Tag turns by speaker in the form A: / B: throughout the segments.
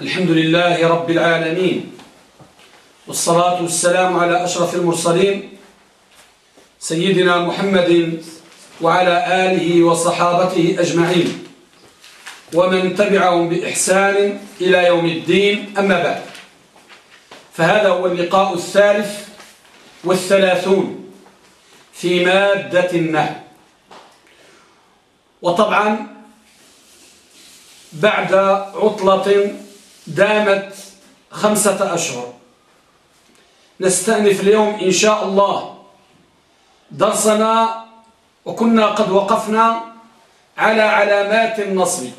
A: الحمد لله رب العالمين والصلاة والسلام على أشرف المرسلين سيدنا محمد وعلى آله وصحابته أجمعين ومن تبعهم بإحسان إلى يوم الدين. أما بعد فهذا هو اللقاء الثالث والثلاثون في مادة النهي. وطبعا بعد عطلة دامت خمسة أشهر. نستأنف اليوم إن شاء الله درسنا وكنا قد وقفنا على علامات النصب.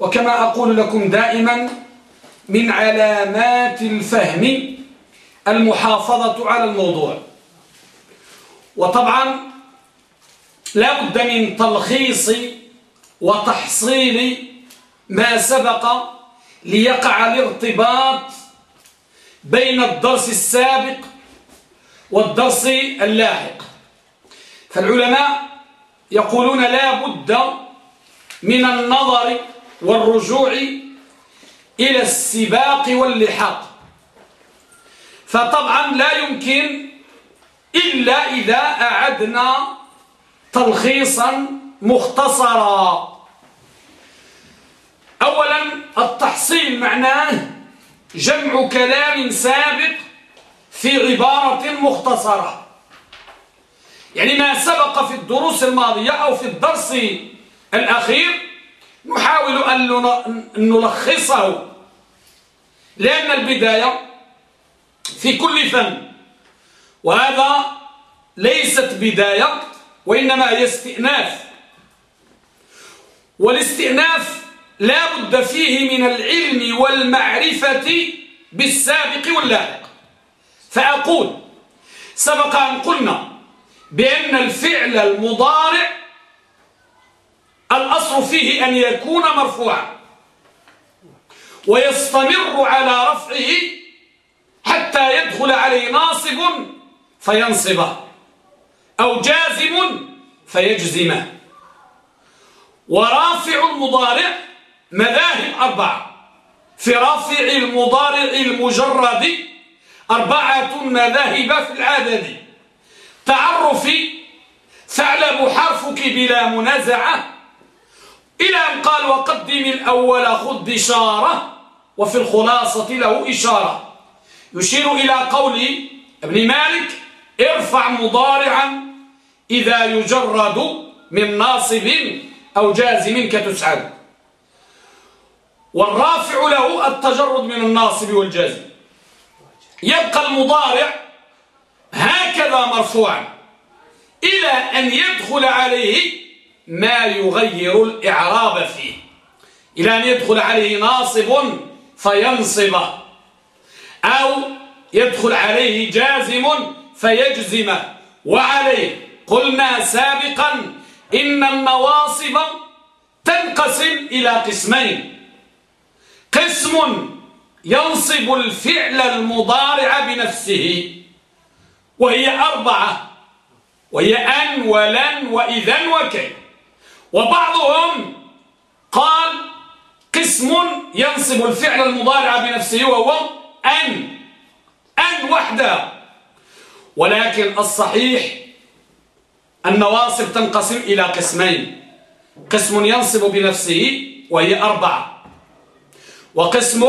A: وكما أقول لكم دائما من علامات الفهم المحافظة على الموضوع. وطبعا لا بد من تلخيص وتحصيل ما سبق ليقع الارتباط بين الدرس السابق والدرس اللاحق. فالعلماء يقولون لا بد من النظر والرجوع إلى السباق واللحاق. فطبعا لا يمكن إلا إذا أعدنا تلخيصا مختصرا. أولا التحصيل معناه جمع كلام سابق في عبارة مختصرة. يعني ما سبق في الدروس الماضية أو في الدرس الأخير نحاول أن نلخصه. لأن البداية في كل فن وهذا ليست بداية وإنما هي استئناف. والاستئناف لا بد فيه من العلم والمعرفة بالسابق واللاحق فأقول سبق أن قلنا بأن الفعل المضارع الأصل فيه أن يكون مرفوعا ويستمر على رفعه حتى يدخل عليه ناصب فينصبه أو جازم فيجزمه ورافع المضارع مذاهب أربعة. في رافع المضارع المجرد أربعة مذاهب في العدد. تعرف ثعلب حرفك بلا منازعة. إلى أن قال وقدم الأول خذ بشارة وفي الخلاصة له إشارة. يشير إلى قول ابن مالك ارفع مضارعا إذا يجرد من ناصب أو جازم كتسعد والرافع له التجرد من الناصب والجازم يبقى المضارع هكذا مرفوعا إلى أن يدخل عليه ما يغير الإعراب فيه. إلى أن يدخل عليه ناصب فينصبه أو يدخل عليه جازم فيجزم. وعليه قلنا سابقا إن النواصب تنقسم إلى قسمين. قسم ينصب الفعل المضارع بنفسه وهي أربعة وهي أن ولن وإذن وكي. وبعضهم قال قسم ينصب الفعل المضارع بنفسه وهو أن أن وحده. ولكن الصحيح النواصب تنقسم إلى قسمين قسم ينصب بنفسه وهي أربعة. وقسم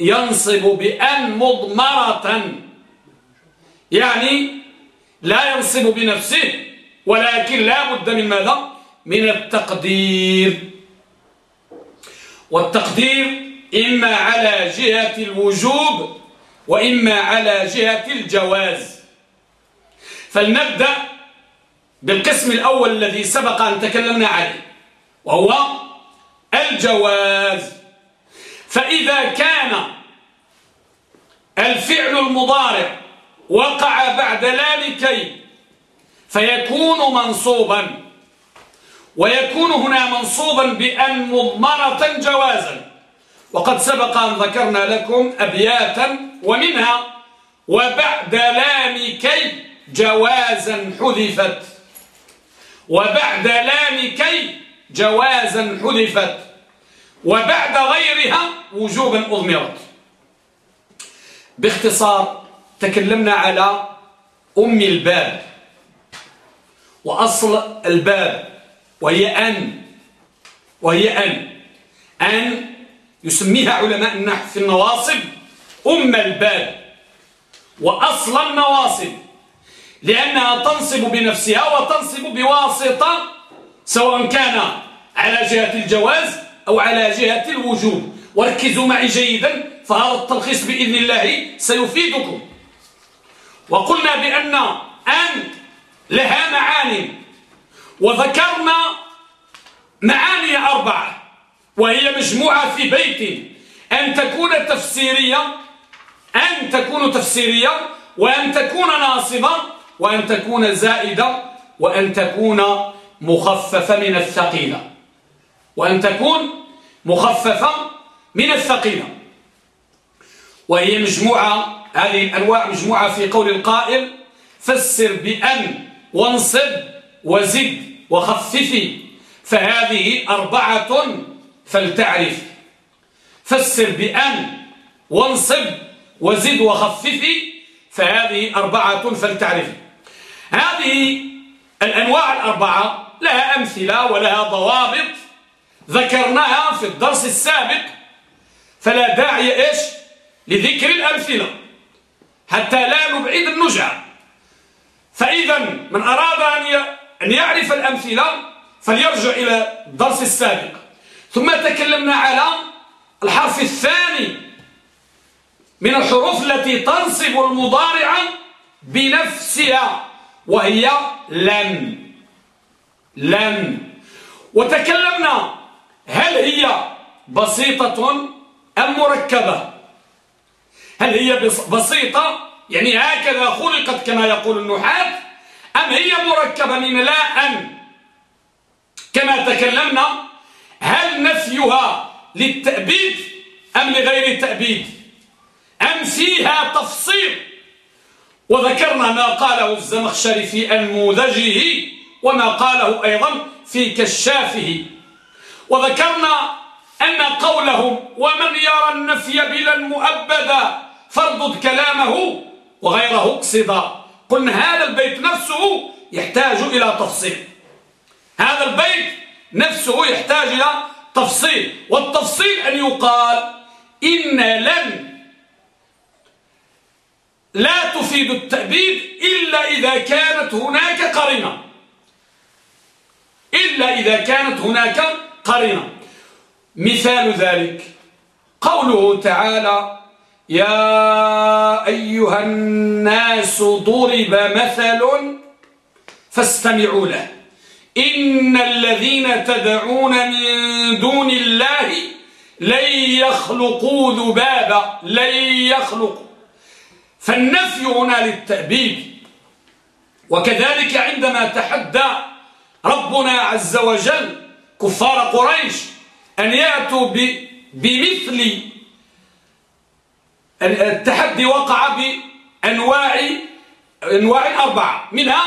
A: ينصب بأن مضمرة. يعني لا ينصب بنفسه ولكن لا بد من ماذا؟ من التقدير. والتقدير إما على جهة الوجوب وإما على جهة الجواز. فلنبدأ بالقسم الأول الذي سبق أن تكلمنا عليه وهو الجواز. فإذا كان الفعل المضارع وقع بعد لا لكي فيكون منصوبا ويكون هنا منصوبا بأن مضمرة جوازا. وقد سبق أن ذكرنا لكم أبياتا ومنها وبعد لام كي جوازا حذفت. وبعد لام كي جوازا حذفت. وبعد غيرها وجوبا أضمرت باختصار تكلمنا على أم الباب. وأصل الباب وهي أن وهي أن. أن يسميها علماء النحو في النواصب أم الباب. وأصل النواصب لأنها تنصب بنفسها وتنصب بواسطة سواء كان على جهة الجواز أو على جهة الوجوب. وركزوا معي جيدا فهذا التلخيص بإذن الله سيفيدكم. وقلنا بأن أن لها معاني وذكرنا معاني أربعة وهي مجموعة في بيت. أن تكون تفسيرية أن تكون تفسيرية وأن تكون ناصبة وأن تكون زائدة وأن تكون مخففة من الثقيلة. وأن تكون مخففة من الثقيلة. وهي مجموعة هذه الأنواع مجموعة في قول القائل فسر بأن وانصب وزد وخففي فهذه أربعة فلتعرف. فسر بأن وانصب وزد وخففي فهذه أربعة فلتعرف. هذه الأنواع الأربعة لها أمثلة ولها ضوابط ذكرناها في الدرس السابق فلا داعي إيش؟ لذكر الأمثلة حتى لا نبعد النجعة. فإذا من أراد أن يعرف الأمثلة فليرجع إلى الدرس السابق. ثم تكلمنا على الحرف الثاني من الحروف التي تنصب المضارع بنفسها وهي لن. لن. وتكلمنا هل هي بسيطة أم مركبة؟ هل هي بسيطة؟ يعني هكذا خلقت كما يقول النحاة. أم هي مركبة من لا أن كما تكلمنا هل نفيها للتأبيد أم لغير التأبيد أم فيها تفصيل؟ وذكرنا ما قاله الزمخشري في أنموذجه وما قاله أيضا في كشافه. وذكرنا أن قولهم ومن يرى النفي بلا المؤبدا فردد كلامه وغيره اقصدا. قلنا هذا البيت نفسه يحتاج إلى تفصيل. هذا البيت نفسه يحتاج إلى تفصيل. والتفصيل أن يقال إن لن لا تفيد التأبيد إلا إذا كانت هناك قرينة. إلا إذا كانت هناك قرينة. مثال ذلك قوله تعالى يا أيها الناس ضرب مثل فاستمعوا له. إن الذين تدعون من دون الله لن يخلقوا ذبابا لن يخلقوا. فالنفي هنا للتأبيد وكذلك عندما تحدى ربنا عز وجل كفار قريش أن يأتوا بمثل التحدي وقع بأنواع أنواع أربعة. منها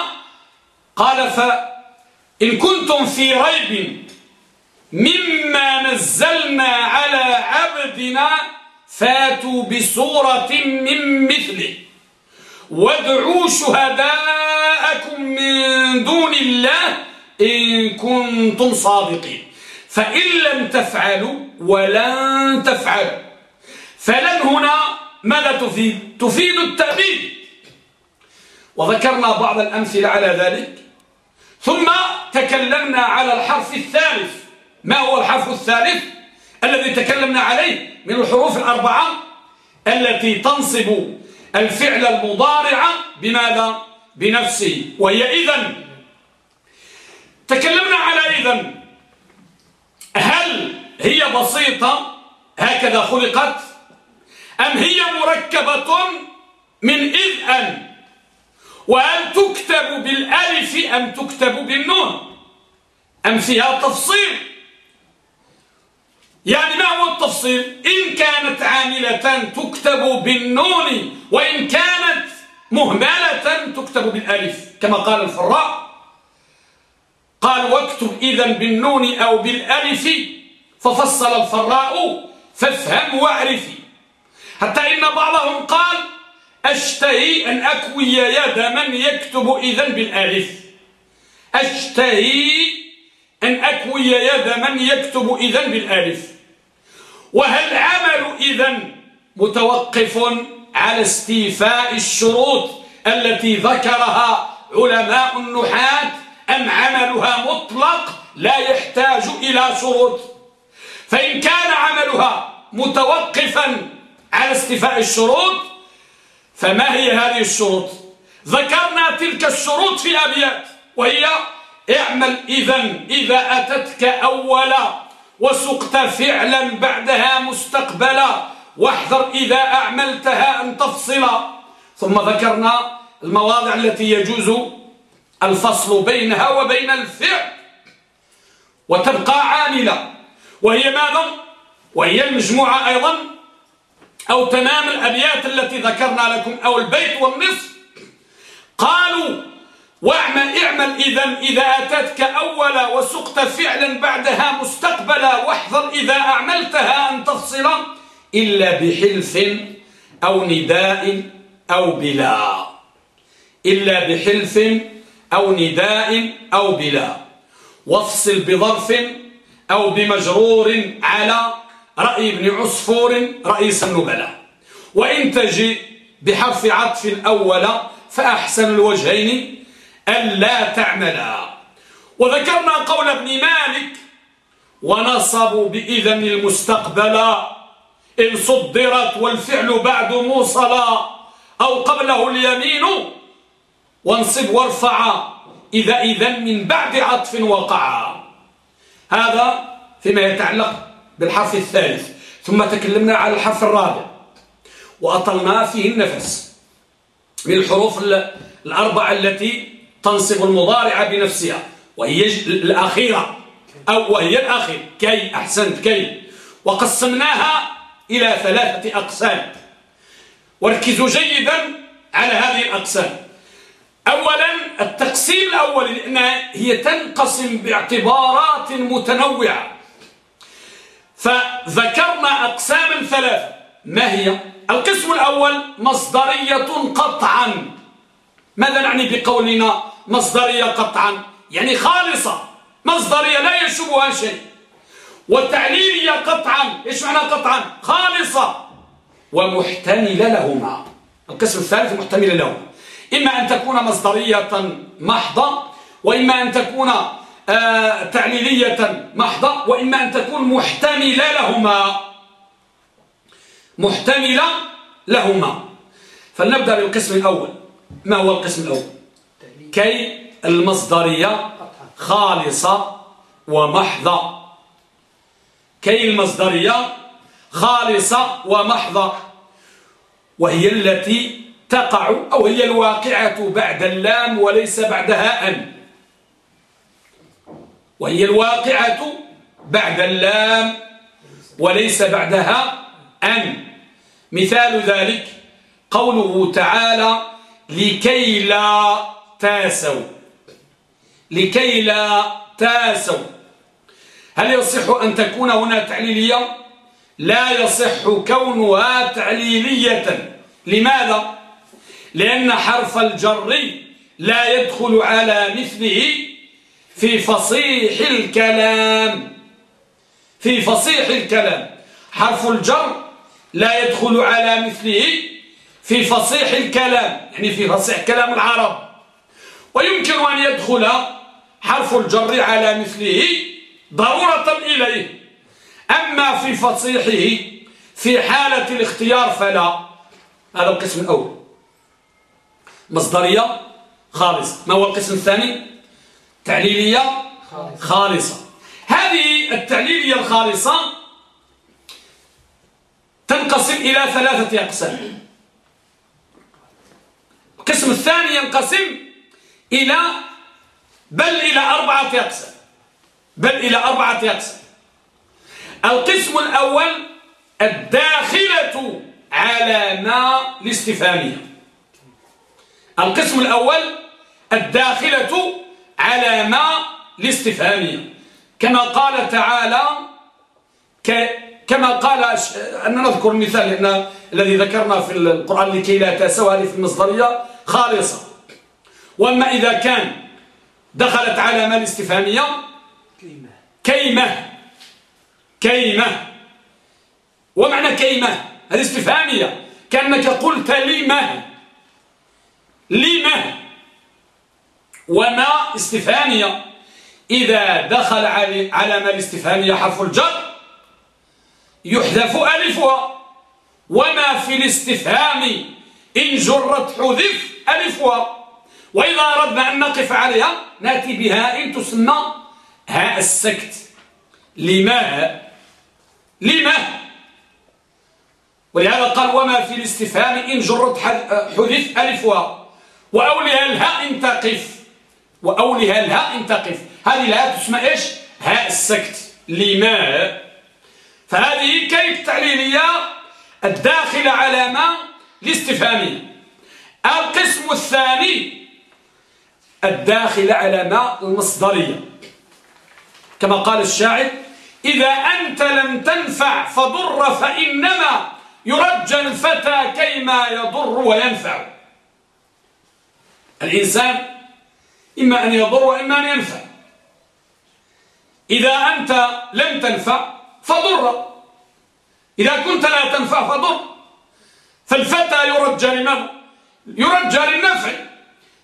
A: قال فإن كنتم في ريب مما نزلنا على عبدنا فاتوا بسورة من مثله. وادعوا شهداءكم من دون الله إن كنتم صادقين. فإن لم تفعلوا ولن تفعلوا. فلن هنا ماذا تفيد؟ تفيد التأبيد. وذكرنا بعض الأمثلة على ذلك. ثم تكلمنا على الحرف الثالث. ما هو الحرف الثالث؟ الذي تكلمنا عليه من الحروف الأربعة التي تنصب الفعل المضارع بماذا؟ بنفسه. وهي إذن تكلمنا على إذن. هل هي بسيطة؟ هكذا خلقت. أم هي مركبة من إذ أن وهل تكتب بالألف أم تكتب بالنون؟ أم فيها تفصيل؟ يعني ما هو التفصيل؟ إن كانت عاملة تكتب بالنون وإن كانت مهملة تكتب بالألف كما قال الفراء. قال واكتب إذا بالنون أو بالألف. ففصل الفراء فافهم واعرفي حتى إن بعضهم قال أشتهي أن أكوي يد من يكتب إذا بالألف. أشتهي أن أكوي يد من يكتب إذا بالألف. وهل عمل إذا متوقف على استيفاء الشروط التي ذكرها علماء النحاة؟ أم عملها مطلق لا يحتاج إلى شروط. فإن كان عملها متوقفا على استيفاء الشروط فما هي هذه الشروط؟ ذكرنا تلك الشروط في أبيات وهي اعمل إذا إذا أتتك أولا وسقت فعلا بعدها مستقبلا واحذر إذا أعملتها أن تفصل ثم ذكرنا المواضع التي يجوز الفصل بينها وبين الفعل. وتبقى عاملة. وهي ماذا؟ وهي المجموعة أيضا. أو تمام الأبيات التي ذكرنا لكم. أو البيت والنصف. قالوا واعمل اعمل إذا إذا أتتك أولا وسقت فعلا بعدها مستقبلا واحذر إذا أعملتها أن تفصل. إلا بحلف أو نداء أو بلا إلا بحلف أو نداء أو بلا. وافصل بظرف أو بمجرور على رأي ابن عصفور رئيس النبلاء. وإن تجي بحرف عطف أول فأحسن الوجهين ألا تعملا. وذكرنا قول ابن مالك ونصبوا بإذن المستقبل إن صدرت والفعل بعد موصلا أو قبله اليمين وانصب وارفع إذا إذن من بعد عطف وقع. هذا فيما يتعلق بالحرف الثالث. ثم تكلمنا على الحرف الرابع. وأطلنا فيه النفس من الحروف الأربعة التي تنصب المضارع بنفسها. وهي الأخيرة. أو وهي الأخير. كي أحسنت كي. وقسمناها إلى ثلاثة أقسام. وركزوا جيدا على هذه الأقسام. أولا التقسيم الأول لأنها هي تنقسم باعتبارات متنوعة. فذكرنا أقساما ثلاثة. ما هي؟ القسم الأول مصدرية قطعا. ماذا نعني بقولنا مصدرية قطعا؟ يعني خالصة. مصدرية لا يشبهها شيء. وتعليلية قطعا. إيش معنى قطعا؟ خالصة. ومحتملة لهما. القسم الثالث محتملة لهما. إما أن تكون مصدرية محضة وإما أن تكون آه تعليلية محضة وإما أن تكون محتملة لهما. محتملة لهما. فلنبدأ بالقسم الأول. ما هو القسم الأول؟ كي المصدرية خالصة ومحضة. كي المصدرية خالصة ومحضة. وهي التي تقع أو هي الواقعة بعد اللام وليس بعدها أن وهي الواقعة بعد اللام وليس بعدها أن مثال ذلك قوله تعالى لكي لا تاسوا. لكي لا تاسوا. هل يصح أن تكون هنا تعليلية؟ لا يصح كونها تعليلية. لماذا؟ لأن حرف الجر لا يدخل على مثله في فصيح الكلام. في فصيح الكلام. حرف الجر لا يدخل على مثله في فصيح الكلام. يعني في فصيح كلام العرب. ويمكن أن يدخل حرف الجر على مثله ضرورة إليه. أما في فصيحه في حالة الاختيار فلا. هذا القسم الأول. مصدرية خالصة ما هو القسم الثاني؟ تعليلية خالصة. هذه التعليلية الخالصة تنقسم إلى ثلاثة أقسام. القسم الثاني ينقسم إلى بل إلى أربعة أقسام. بل إلى أربعة أقسام. القسم الأول الداخلة على ما الاستفهامية القسم الأول الداخلة على ما الاستفهامية كما قال تعالى كما قال أن نذكر المثال لأن الذي ذكرنا في القرآن لكي لا تسوى هذه في المصدرية خالصة. وأما إذا كان دخلت علامة الاستفهامية كيمة. كيمة. كيمة. ومعنى كيمة؟ هذه استفهامية كأنك قلت لما لما وما استفهامية. إذا دخل علامة الاستفهامية حرف الجر يحذف ألفها. وما في الاستفهام إن جرت حذف ألفها. وإذا أردنا أن نقف عليها نأتي بهاء تسمى هاء السكت. لما لما ولهذا قال وما في الاستفهام إن جرت حذف ألفها. وأولها الهاء إن تقف. وأولها الهاء إن تقف. هذه الهاء تسمى إيش؟ هاء السكت. لما؟ فهذه كيف تعليلية؟ الداخلة على ما؟ الاستفهامية القسم الثاني الداخل على ما؟ المصدرية. كما قال الشاعر إذا أنت لم تنفع فضر فإنما يرجى الفتى كيما يضر وينفع. الإنسان إما أن يضر وإما أن ينفع. إذا أنت لم تنفع فضر. إذا كنت لا تنفع فضر. فالفتى يرجى لماذا؟ يرجى للنفع.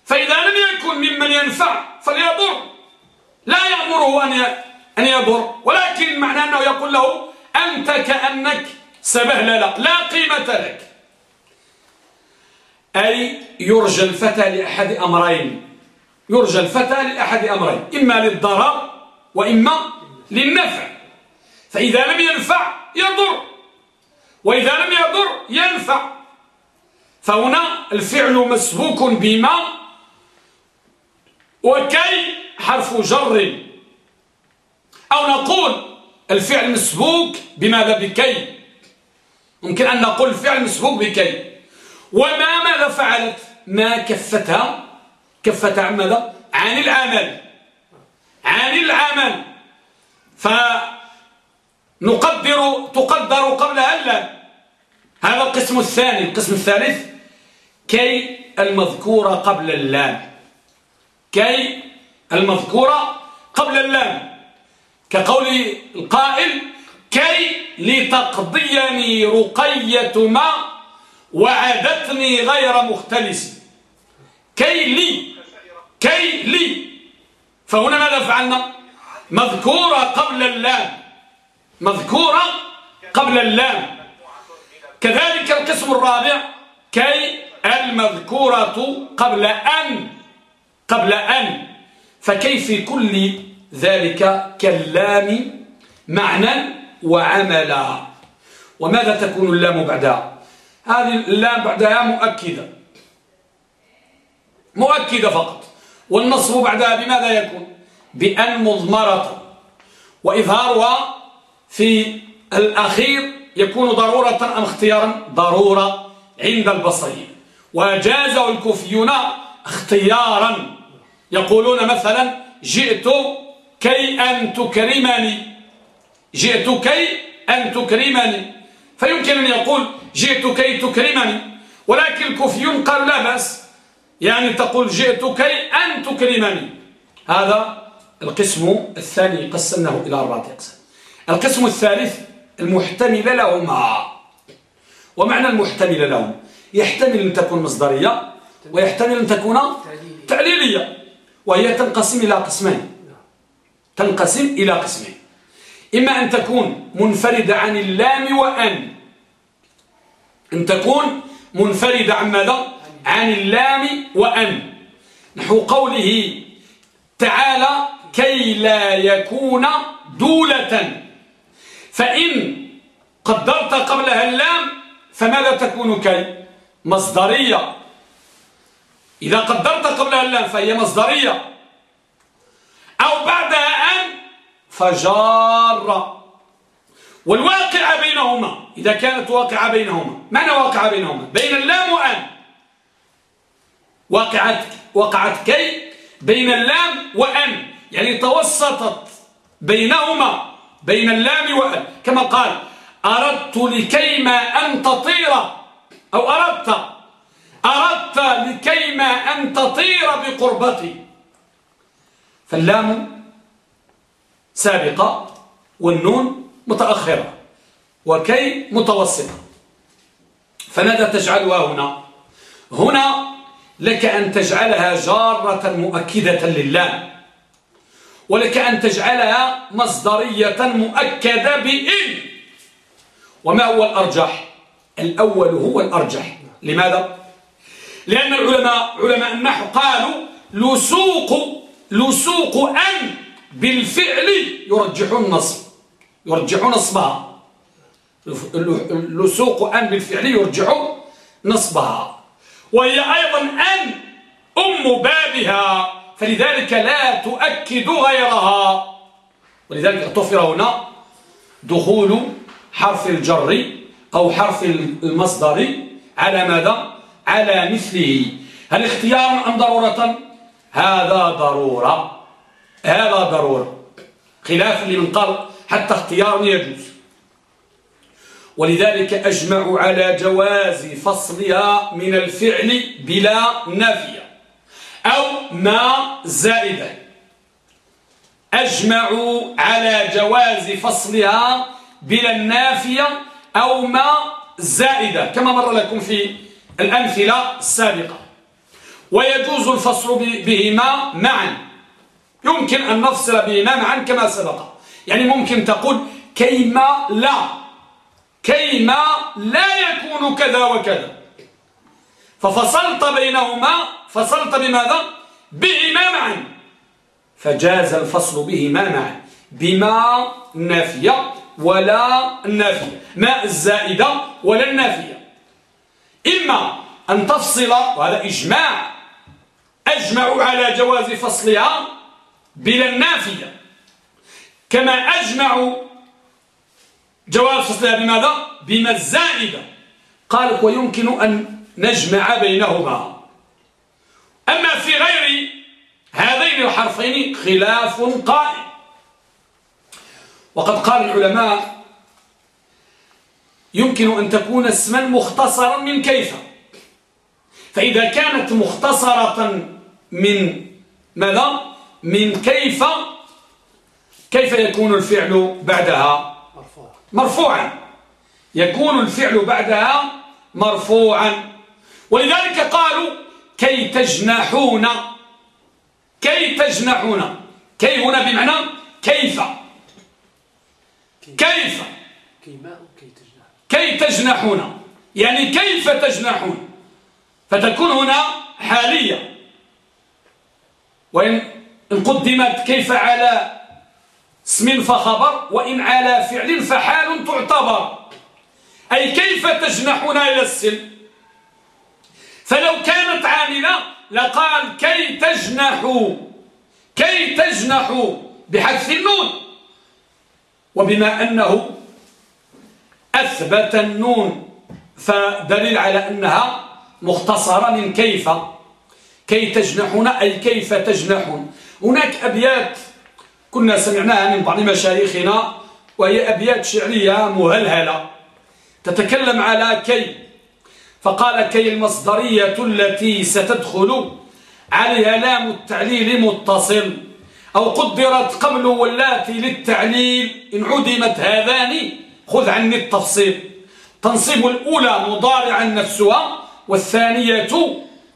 A: فإذا لم يكن ممن ينفع فليضر. لا يأمره أن يضر. ولكن معنى أنه يقول له أنت كأنك سبهللة لا قيمة لك. أي يرجى الفتى لأحد أمرين. يرجى الفتى لأحد أمرين. إما للضرر وإما للنفع. فإذا لم ينفع يضر. وإذا لم يضر ينفع. فهنا الفعل مسبوك بما وكي حرف جر. أو نقول الفعل مسبوك بماذا بكي؟ ممكن أن نقول الفعل مسبوق بكي. وما ماذا فعلت؟ ما كفتها. كفتها عن ماذا؟ عن العمل. عن العمل. فنقدر تقدر قبلها اللام هذا القسم الثاني. القسم الثالث كي المذكورة قبل اللام. كي المذكورة قبل اللام. كقول القائل كي لتقضيني رقية ما وعدتني غير مختلس. كي لي كي لي. فهنا ماذا فعلنا؟ مذكورة قبل اللام. مذكورة قبل اللام. كذلك القسم الرابع كي المذكورة قبل أن. قبل أن. فكيف كل ذلك كاللام معنى وعملا؟ وماذا تكون اللام بعدها؟ هذه اللام بعدها مؤكدة. مؤكدة فقط. والنصب بعدها بماذا يكون؟ بأن مضمرة. وإظهارها في الأخير يكون ضرورة أم اختيارا؟ ضرورة عند البصري. وجازه الكوفيون اختيارا. يقولون مثلا جئت كي أن تكرمني. جئت كي أن تكرمني. فيمكن أن يقول جئت كي تكرمني. ولكن الكوفيون قالوا لا بأس. يعني تقول جئت كي أن تكرمني. هذا القسم الثاني قسمناه إلى أربعة أقسام. القسم الثالث المحتمل لهما. ومعنى المحتمل لهم؟ يحتمل أن تكون مصدرية ويحتمل أن تكون تعليلية وهي تنقسم إلى قسمين. تنقسم إلى قسمين. إما أن تكون منفردة عن اللام وأن. أن تكون منفردة عن ماذا؟ عن اللام وأن. نحو قوله تعالى كي لا يكون دولة. فإن قدرت قبلها اللام فماذا تكون كي؟ مصدرية. إذا قدرت قبلها اللام فهي مصدرية. أو بعدها أن فجار والواقع بينهما. إذا كانت واقعة بينهما. معنى واقعة بينهما؟ بين اللام وأن. وقعت وقعت كي؟ بين اللام وأن. يعني توسطت بينهما. بين اللام وأن. كما قال أردت لكيما أن تطير أو أردت. أردت لكيما أن تطير بقربتي. فاللام سابقة والنون متأخرة وكي متوسطة. فماذا تجعلها هنا؟ هنا لك أن تجعلها جارة مؤكدة لله ولك أن تجعلها مصدرية مؤكدة بإن وما هو الأرجح؟ الأول هو الأرجح. لماذا؟ لأن العلماء علماء النحو قالوا لسوق لسوق أن بالفعل يرجحون النصب يرجحون نصبها. لسوق أن بالفعل يرجح نصبها. وهي أيضا أن أم بابها فلذلك لا تؤكد غيرها. ولذلك اغتفر هنا دخول حرف الجر أو حرف المصدر على ماذا؟ على مثله. هل اختيار أم ضرورة؟ هذا ضرورة. هذا ضرورة. خلاف لمن قال حتى اختيار يجوز. ولذلك أجمعوا على جواز فصلها من الفعل بلا نافية أو ما زائدة. أجمعوا على جواز فصلها بلا النافية أو ما زائدة كما مر لكم في الأمثلة السابقة. ويجوز الفصل بهما معا. يمكن أن نفصل بهما معا كما سبق. يعني ممكن تقول كيما لا كيما لا يكون كذا وكذا. ففصلت بينهما فصلت بماذا؟ بهما معا فجاز الفصل بهما معا بما نافية ولا النافية ما الزائدة ولا النافية. إما أن تفصل وهذا إجماع أجمعوا على جواز فصلها بلا النافية. كما أجمعوا جواز فصلها بماذا؟ بما الزائدة قال ويمكن أن نجمع بينهما. أما في غير هذين الحرفين خلاف قائم. وقد قال العلماء يمكن أن تكون اسما مختصرا من كيف؟ فإذا كانت مختصرة من ماذا؟ من كيف كيف يكون الفعل بعدها؟ مرفوعا. يكون الفعل بعدها مرفوعا. ولذلك قالوا كي تجنحون. كي تجنحون. كي هنا بمعنى كيف. كيف. كي تجنحون. يعني كيف تجنحون؟ فتكون هنا حالية. وإن قدمت كيف على اسم فخبر وإن على فعل فحال تعتبر. أي كيف تجنحون إلى السلم فلو كانت عاملة لقال كي تجنحوا كي تجنحوا بحذف النون. وبما أنه أثبت النون فدليل على أنها مختصرة من كيف كي تجنحون أي كيف تجنحون. هناك أبيات كنا سمعناها من بعض مشايخنا وهي أبيات شعرية مهلهلة. تتكلم على كي فقال كي المصدرية التي ستدخل عليها لام التعليل متصل أو قدرت قبل واللاتي للتعليل إن عدمت هذان خذ عني التفصيل. تنصيب الأولى مضارعا نفسها والثانية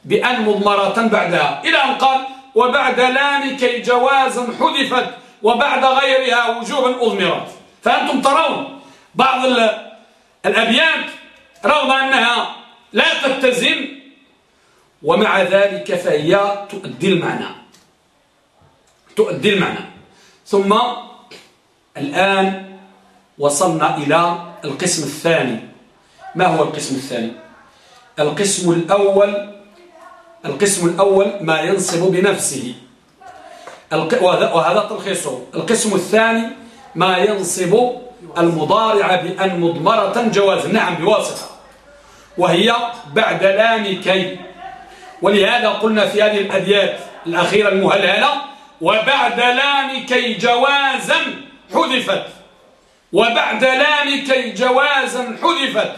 A: بأن مضمرة بعدها. إلى أن قال وبعد لام كي جوازا حذفت وبعد غيرها وجوبا أضمرت فأنتم ترون بعض الأبيات رغم أنها لا تتزن ومع ذلك فهي تؤدي المعنى. تؤدي المعنى. ثم الآن وصلنا إلى القسم الثاني. ما هو القسم الثاني؟ القسم الأول القسم الأول ما ينصب بنفسه. وهذا تلخيصه القسم الثاني ما ينصب المضارع بأن مضمرة جواز. نعم بواسطة. وهي بعد لام كي. ولهذا قلنا في هذه الأبيات الأخيرة المهلهلة وبعد لام كي جوازا حذفت. وبعد لام كي جوازا حذفت.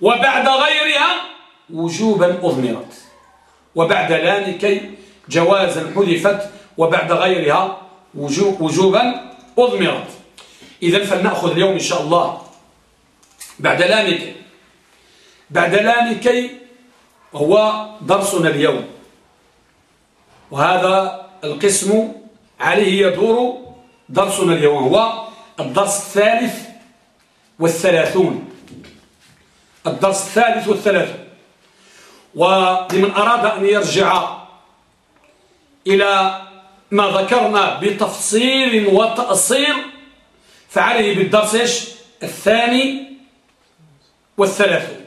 A: وبعد غيرها وجوبا أضمرت. وبعد لام كي جوازا حذفت. وبعد غيرها وجوبا أضمرت. إذا فلنأخذ اليوم إن شاء الله. بعد لام كي بعد لام كي هو درسنا اليوم. وهذا القسم عليه يدور درسنا اليوم. هو الدرس الثالث والثلاثون. الدرس الثالث والثلاثون. ولمن أراد أن يرجع إلى ما ذكرنا بتفصيل وتأصيل فعليه بالدرس الثاني والثلاثون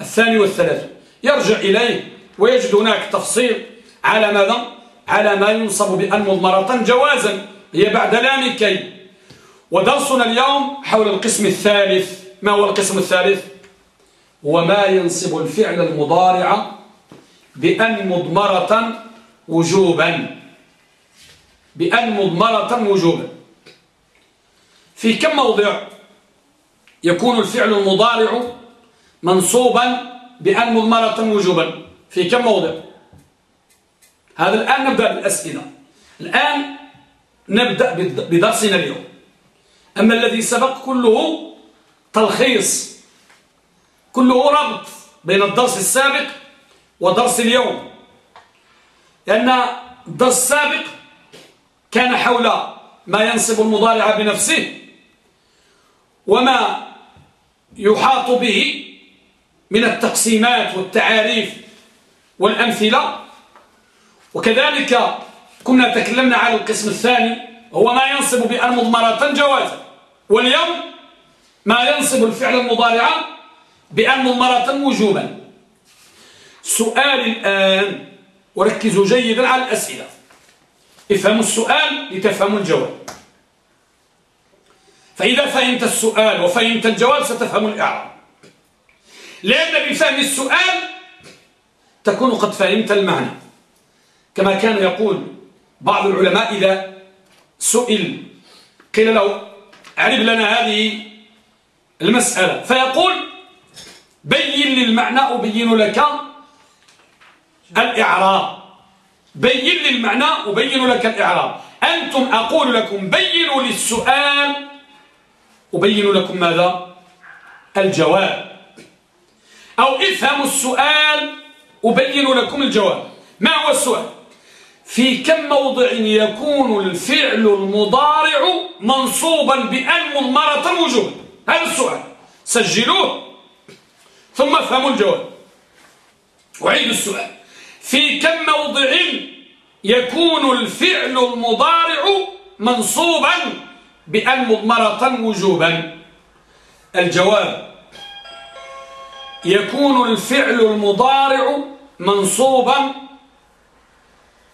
A: الثاني والثلاثون يرجع إليه ويجد هناك تفصيل على ماذا؟ على ما ينصب بأن مضمرة جوازا هي بعد لام كي. ودرسنا اليوم حول القسم الثالث. ما هو القسم الثالث؟ هو ما ينصب الفعل المضارع بأن مضمرة وجوبا. بأن مضمرة وجوبا. في كم موضع يكون الفعل المضارع منصوبا بأن مضمرة وجوبا؟ في كم موضع؟ هذا الآن نبدأ بالأسئلة. الآن نبدأ بدرسنا اليوم. أما الذي سبق كله تلخيص كله ربط بين الدرس السابق ودرس اليوم. لأن الدرس السابق كان حول ما ينصب المضارع بنفسه وما يحاط به من التقسيمات والتعاريف والأمثلة. وكذلك كنا تكلمنا على القسم الثاني هو ما ينصب بأن مضمرة جوازا. واليوم ما ينصب الفعل المضارع بأن مضمرة وجوبا. سؤال الآن وركزوا جيدا على الأسئلة. افهموا السؤال لتفهموا الجواب. فإذا فهمت السؤال وفهمت الجواب ستفهم الإعراب. لأن بفهم السؤال تكون قد فهمت المعنى. كما كان يقول بعض العلماء إذا سئل قيل له أعرب لنا هذه المسألة. فيقول بين للمعنى أبين لك الإعراب. بين للمعنى أبين لك الإعراب. أنتم أقول لكم بينوا للسؤال أبين لكم ماذا؟ الجواب. أو افهموا السؤال أبين لكم الجواب. ما هو السؤال؟ في كم موضع يكون الفعل المضارع منصوبا بأن مضمرة وجوب هذا السؤال. سجلوه ثم افهموا الجواب. أعيد السؤال. في كم موضع يكون الفعل المضارع منصوبا بأن مضمرة وجوبا؟ الجواب يكون الفعل المضارع منصوبا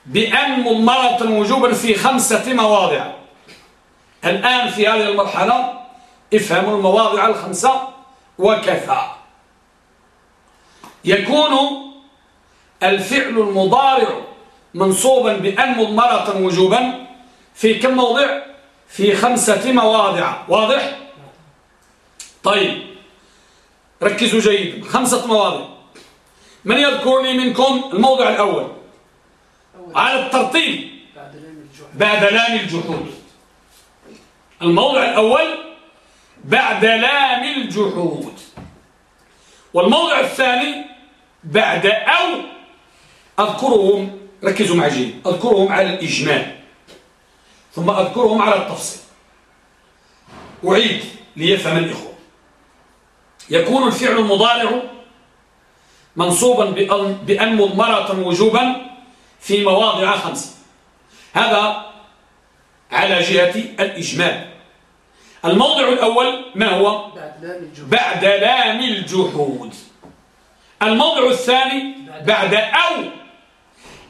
A: بأن مضمرة وجوبا في خمسة مواضع. الآن في هذه المرحلة افهموا المواضع الخمسة وكفى. يكون الفعل المضارع منصوبا بأن مضمرة وجوبا في كم موضع؟ في خمسة مواضع. واضح؟ طيب ركزوا جيدا خمسة مواضع. من يذكرني منكم الموضع الأول؟ على الترتيب. بعد لام الجحود. الموضع الأول بعد لام الجحود. والموضع الثاني بعد أو أذكرهم ركزوا مع جيد أذكرهم على الإجمال ثم أذكرهم على التفصيل. أعيد ليفهم الإخوة. يكون الفعل المضارع منصوبا بأن مضمرة وجوبا في مواضع خمسة. هذا على جهة الإجمال الموضع الأول ما هو؟ بعد لام الجحود. الموضع الثاني بعد أو.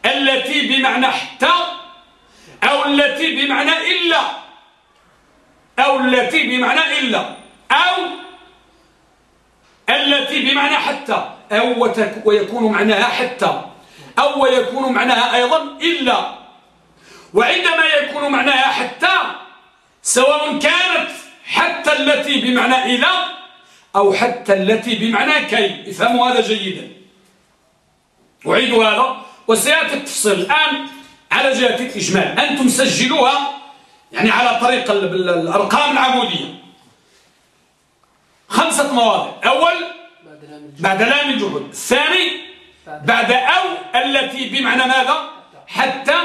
A: التي بمعنى حتى أو التي بمعنى إلا. أو التي بمعنى إلا. أو التي بمعنى حتى. أو ويكون معناها حتى. أو ويكون معناها أيضا إلا. وعندما يكون معناها حتى سواء كانت حتى التي بمعنى إلى أو حتى التي بمعنى كي. افهموا هذا جيدا. أعيد هذا. وسيأتي التفصيل الآن على جهة الإجمال. أنتم سجلوها يعني على طريق الأرقام العمودية. خمسة مواضع. أول بعد لام الجهود الثاني بعد أو التي بمعنى ماذا؟ حتى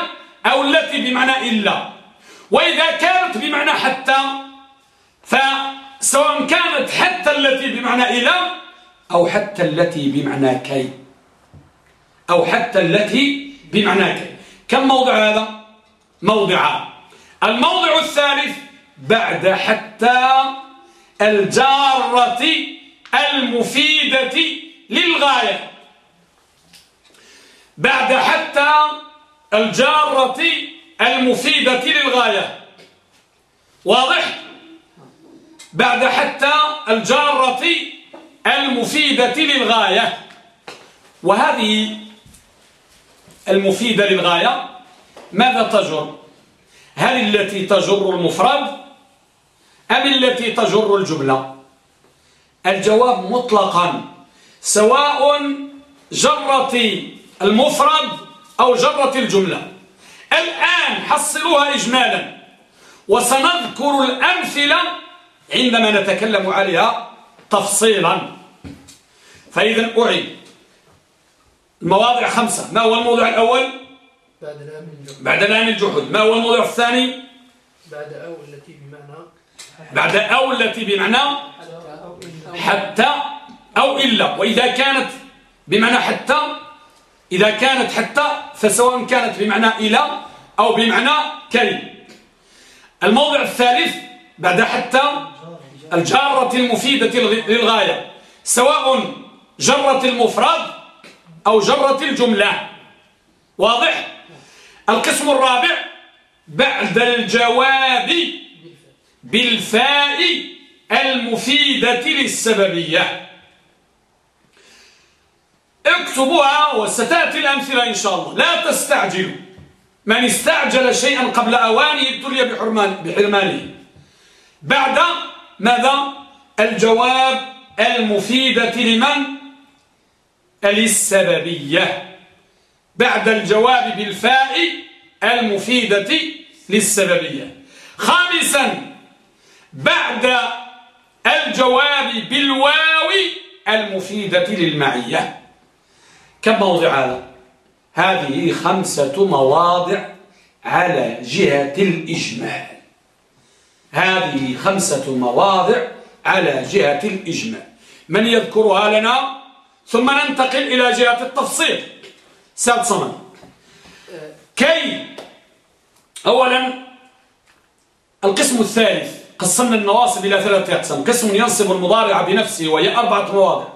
A: أو التي بمعنى إلا. وإذا كانت بمعنى حتى فسواء كانت حتى التي بمعنى إلى أو حتى التي بمعنى كي. أو حتى التي بمعنى كي كم موضع هذا؟ موضعان الموضع الثالث بعد حتى الجارة المفيدة للغاية. بعد حتى الجارة المفيدة للغاية. واضح؟ بعد حتى الجارة المفيدة للغاية. وهذه المفيدة للغاية. ماذا تجر؟ هل التي تجر المفرد أم التي تجر الجملة؟ الجواب مطلقا. سواء جرت المفرد أو جرت الجملة. الآن حصلوها إجمالا. وسنذكر الأمثلة عندما نتكلم عليها تفصيلا. فإذا أعيد. المواضع خمسة. ما هو الموضوع الأول؟ بعد لام الجحود بعد لام الجحود ما هو الموضوع الثاني؟
B: بعد أو التي بمعنى؟
A: بعد أو التي بمعنى؟ حتى أو إلا. وإذا كانت بمعنى حتى إذا كانت حتى فسواء كانت بمعنى إلى أو بمعنى كي الموضع الثالث بعد حتى الجارة المفيدة للغاية. سواء جرت المفرد أو جرت الجملة. واضح؟ القسم الرابع بعد الجواب بالفاء المفيدة للسببية. اكتبوها وستأتي الأمثلة إن شاء الله. لا تستعجلوا. من استعجل شيئا قبل أوانه ابتلي بحرمانه. بعد ماذا؟ الجواب المفيدة لمن؟ للسببية بعد الجواب بالفاء المفيدة للسببية. خامسا بعد الجواب بالواو المفيدة للمعية. كم موضع هذا هذه خمسة مواضع على جهة الإجمال. هذه خمسة مواضع على جهة الإجمال. من يذكرها لنا؟ ثم ننتقل إلى جهة التفصيل. ساد صمد. كي أولا القسم الثالث قسمنا النواصب إلى ثلاثة أقسام. قسم ينصب المضارع بنفسه وهي أربعة مواضع.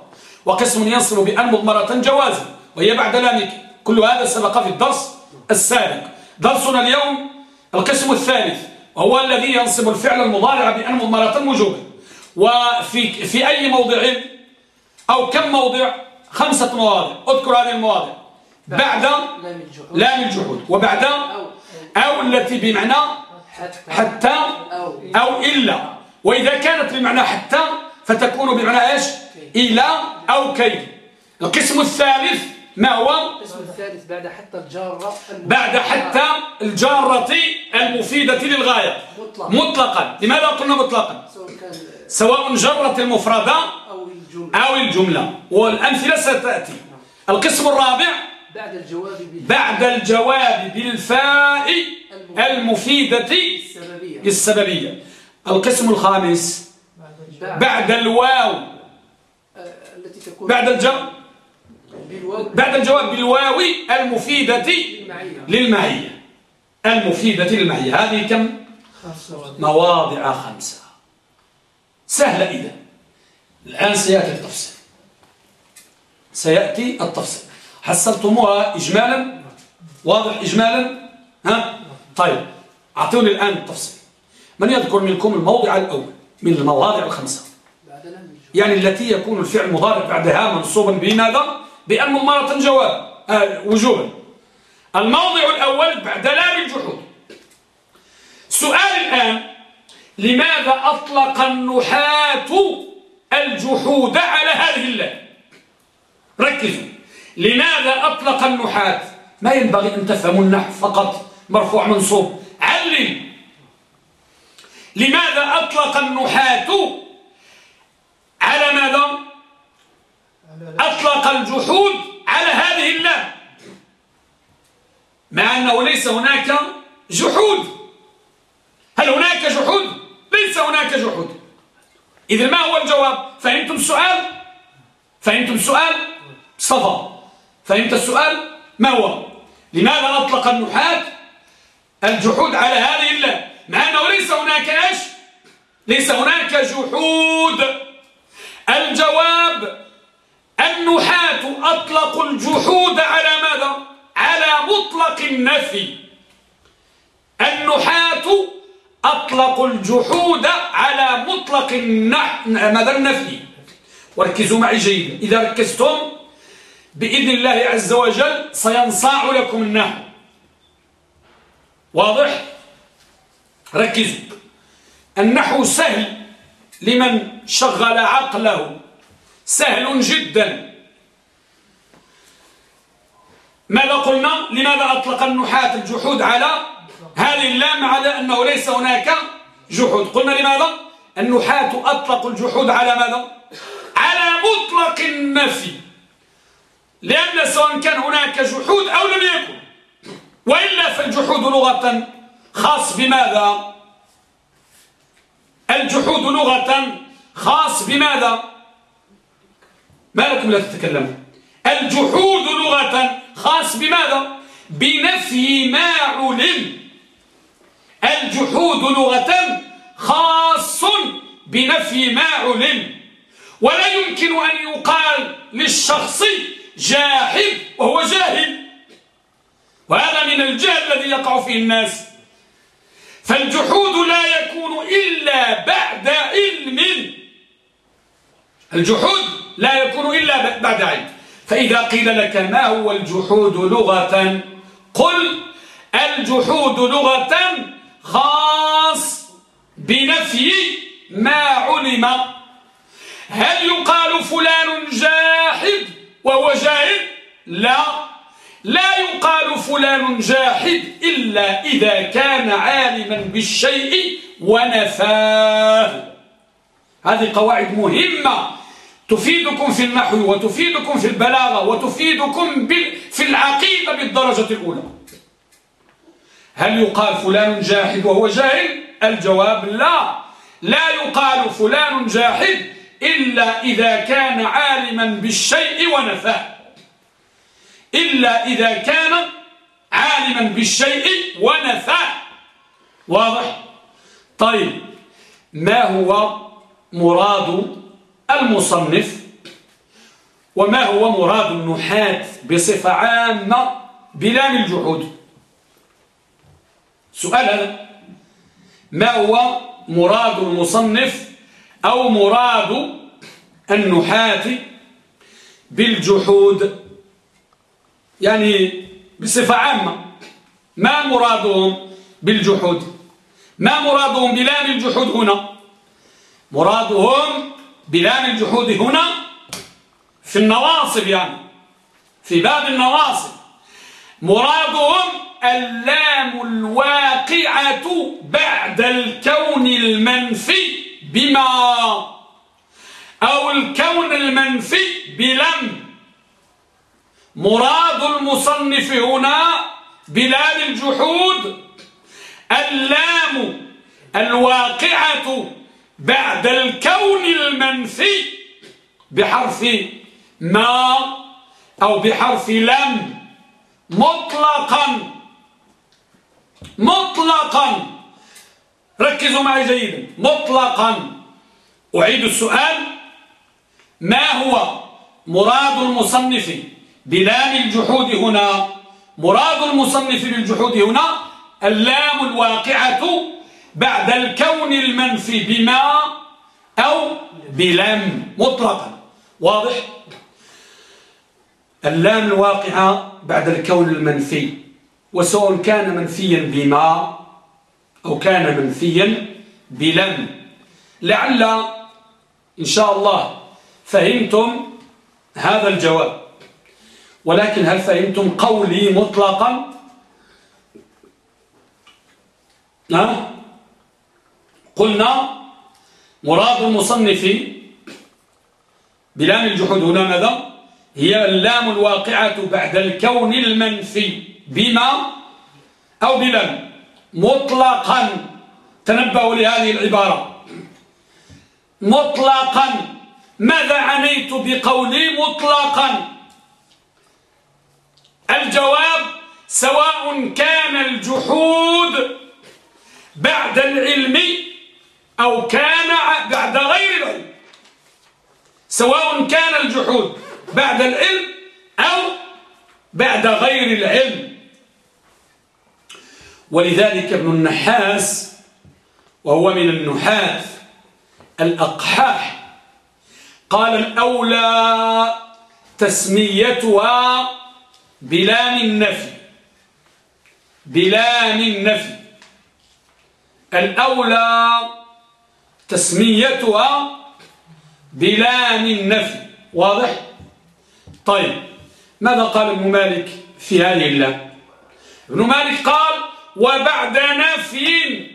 A: وقسم ينصب بأن مضمرة جوازا وهي بعد لامك كل هذا سبق في الدرس السابق. درسنا اليوم القسم الثالث وهو الذي ينصب الفعل المضارع بأن مضمرة وجوبا. وفي في أي موضع أو كم موضع؟ خمسة مواضع. أذكر هذه المواضع. بعد. لام الجحود وبعد. أو. التي بمعنى حتى. أو. إلا. وإذا كانت بمعنى حتى فتكون بمعنى إيش؟ إلى أو كي القسم الثالث ما هو؟
B: القسم الثالث بعد حتى الجارة
A: بعد حتى الجارة المفيدة للغاية. مطلقا, مطلقا. لماذا قلنا مطلقا؟ سواء جرت المفردة أو الجملة. والأمثلة ستأتي. القسم الرابع.
B: بعد الجواب
A: بعد الجواب بالفاء المفيدة. للسببية القسم الخامس. بعد الواو.
B: تكون
A: بعد الجواب بعد الجواب بالواو المفيدة للمعية. المفيدة للمعية. هذه كم؟ مواضع خمسة. سهلة إذا. الآن سيأتي التفصيل. سيأتي التفصيل. حصلتموها إجمالا؟ واضح إجمالا؟ ها؟ طيب أعطوني الآن التفصيل. من يذكر منكم الموضع الأول من المواضع الخمسة؟ يعني التي يكون الفعل مضارع بعدها منصوبا بماذا؟ بأن مرة جواب آه وجوبا. الموضع الأول بعد لام الجحود. السؤال الآن لماذا أطلق النحاة الجحود على هذه اللام ركزوا. لماذا أطلق النحاة؟ ما ينبغي أن تفهموا النحو فقط. مرفوع منصوب. علم. لماذا أطلق النحاة على ماذا؟ أطلق الجحود على هذه اللام مع أنه ليس هناك جحود. هل هناك جحود؟ ليس هناك جحود. إذا ما هو الجواب؟ فهمتم السؤال؟ فهمتم السؤال؟ صفا. فهمت السؤال؟ ما هو؟ لماذا أطلق النحاة الجحود على هذه اللام مع أنه ليس هناك إيش؟ ليس هناك جحود. الجواب النحاة أطلقوا الجحود على ماذا؟ على مطلق النفي. النحاة أطلقوا الجحود على مطلق ماذا النفي؟ وركزوا معي جيدا إذا ركزتم بإذن الله عز وجل سينصاع لكم النحو. واضح؟ ركزوا. النحو سهل لمن شغل عقله. سهل جدا. ماذا قلنا؟ لماذا أطلق النحاة الجحود على هذه اللام على أنه ليس هناك جحود؟ قلنا لماذا؟ النحاة أطلقوا الجحود على ماذا؟ على مطلق النفي. لأن سواء كان هناك جحود أو لم يكن. وإلا فالجحود لغة خاص بماذا؟ الجحود لغة خاص بماذا؟ ما لكم لا تتكلموا. الجحود لغة خاص بماذا؟ بنفي ما علم. الجحود لغة خاص بنفي ما علم. ولا يمكن أن يقال للشخص جاحد وهو جاهل. وهذا من الجهل الذي يقع فيه الناس. فالجحود لا يكون إلا بعد علم. الجحود لا يكون إلا بعد علم. فإذا قيل لك ما هو الجحود لغة؟ قل الجحود لغة خاص بنفي ما علم. هل يقال فلان جاحد وهو جاهل؟ لا. لا يقال فلان جاحد إلا إذا كان عالما بالشيء ونفاه. هذه قواعد مهمة. تفيدكم في النحو وتفيدكم في البلاغة وتفيدكم في العقيدة بالدرجة الأولى. هل يقال فلان جاحد وهو جاهل؟ الجواب لا. لا يقال فلان جاحد إلا إذا كان عالما بالشيء ونفاه. إلا إذا كان عالما بالشيء ونفاه. واضح؟ طيب ما هو مراد المصنف؟ وما هو مراد النحاة بصفة عامة بلام الجحود؟ سؤال هذا ما هو مراد المصنف أو مراد النحاة بالجحود؟ يعني بصفة عامة ما مرادهم بالجحود؟ ما مرادهم بلام الجحود هنا؟ مرادهم بلام الجحود هنا في النواصب يعني في باب النواصب. مرادهم اللام الواقعة بعد الكون المنفي بما أو الكون المنفي بلم. مراد المصنف هنا بلام الجحود اللام الواقعة بعد الكون المنفي بحرف ما أو بحرف لم مطلقا. مطلقا. ركزوا معي جيدا. مطلقا. أعيد السؤال. ما هو مراد المصنف بلام الجحود هنا؟ مراد المصنف بالجحود هنا اللام الواقعة بعد الكون المنفي بما أو بلم مطلقا. واضح؟ اللام الواقعة بعد الكون المنفي وسواء كان منفيا بما أو كان منفيا بلم. لعل إن شاء الله فهمتم هذا الجواب. ولكن هل فهمتم قولي مطلقا؟ ها؟ قلنا مراد المصنف بلام الجحود هنا ماذا؟ هي اللام الواقعة بعد الكون المنفي. بما أو بلم مطلقا تنبهوا لهذه العبارة. مطلقا. ماذا عنيت بقولي مطلقا؟ الجواب سواء كان الجحود بعد العلم أو كان بعد غير العلم. سواء كان الجحود بعد العلم أو بعد غير العلم. ولذلك ابن النحاس وهو من النحاة الأقحاح قال الأولى تسميتها بلام النفي بلام النفي. الأولى تسميتها بلام النفي. واضح؟ طيب ماذا قال ابن مالك في هذه اللام؟ ابن مالك قال وبعد نفي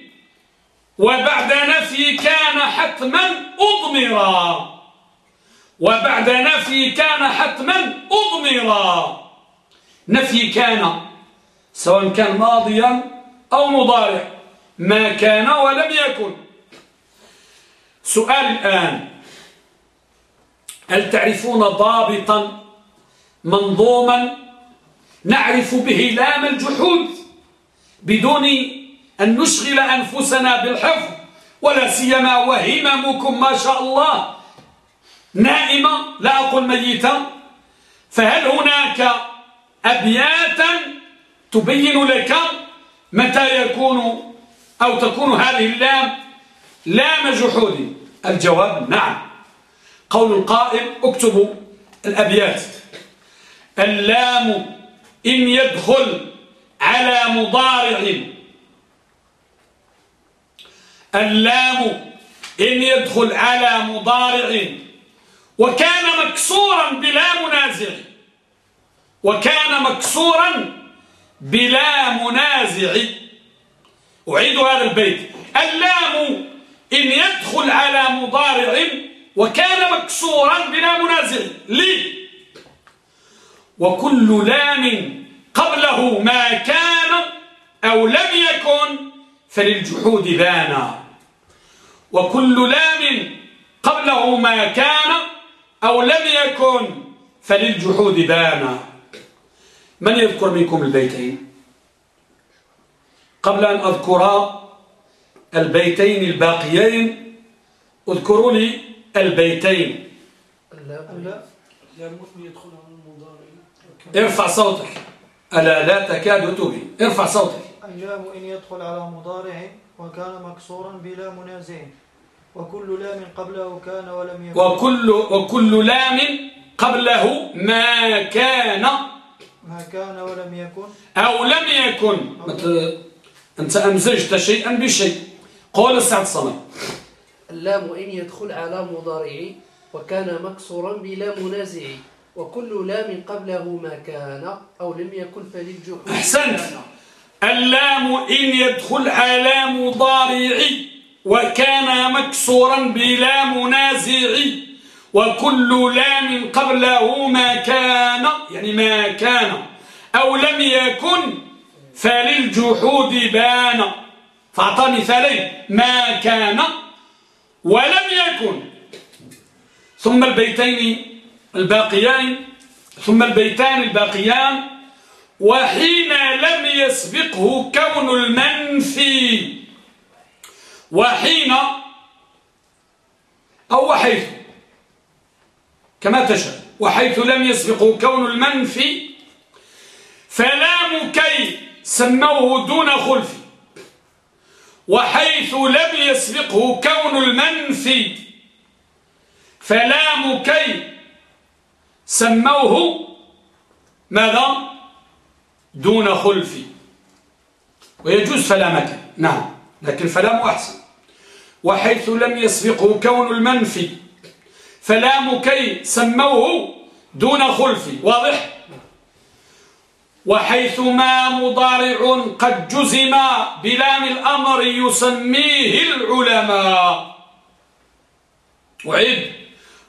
A: وبعد نفي كان حتما أضمرا. وبعد نفي كان حتما أضمرا. نفي كان سواء كان ماضيا أو مضارع ما كان ولم يكن. سؤال الآن. هل تعرفون ضابطا منظوما نعرف به لام الجحود؟ بدون أن نشغل أنفسنا بالحفظ ولا سيما وهممكم ما شاء الله. نائمة لا أقول ميتة. فهل هناك أبياتا تبين لك متى يكون أو تكون هذه اللام؟ لام جحود. الجواب نعم. قول القائل اكتبوا الأبيات. اللام إن يدخل على مضارع اللام إن يدخل على مضارع وكان مكسورا بلا منازع. وكان مكسورا بلا منازع. أعيد هذا البيت. اللام إن يدخل على مضارع وكان مكسورا بلا منازع. لي وكل لام قبله ما كان أو لم يكن فللجحود بانا وكل لام قبله ما كان أو لم يكن فللجحود بانا من يذكر منكم البيتين قبل أن أذكر البيتين الباقيين اذكروا لي البيتين ارفع صوتك ألا لا تكاد تبي ارفع صوتك.
C: اللام إن يدخل على مضارع وكان مكسورا بلا منازع. وكل لام قبله كان ولم يكن.
A: وكل, وكل لام قبله ما كان.
C: ما كان ولم يكن.
A: أو لم يكن. أنت أمزجت شيئا بشيء. قول السعد الصمد
B: اللام إن يدخل على مضارع وكان مكسورا بلا منازع. وكل لام قبله ما كان أو لم يكن فللجحود
A: أحسنت. اللام إن يدخل على مضارع وكان مكسورا بلا منازع وكل لام قبله ما كان يعني ما كان أو لم يكن فللجحود بان. فأعطى مثالين ما كان ولم يكن. ثم البيتين الباقيان ثم البيتان الباقيان وحين لم يسبقه كون المنفي وحين أو وحيث كما تشاء وحيث لم يسبقه كون المنفي فلام كي سموه دون خلف وحيث لم يسبقه كون المنفي فلام كي سموه ماذا؟ دون خلف. ويجوز فلامك نعم لكن فلام أحسن. وحيث لم يسبقه كون المنفي فلام كي سموه دون خلف. واضح؟ وحيث ما مضارع قد جزم بلام الأمر يسميه العلماء. وعد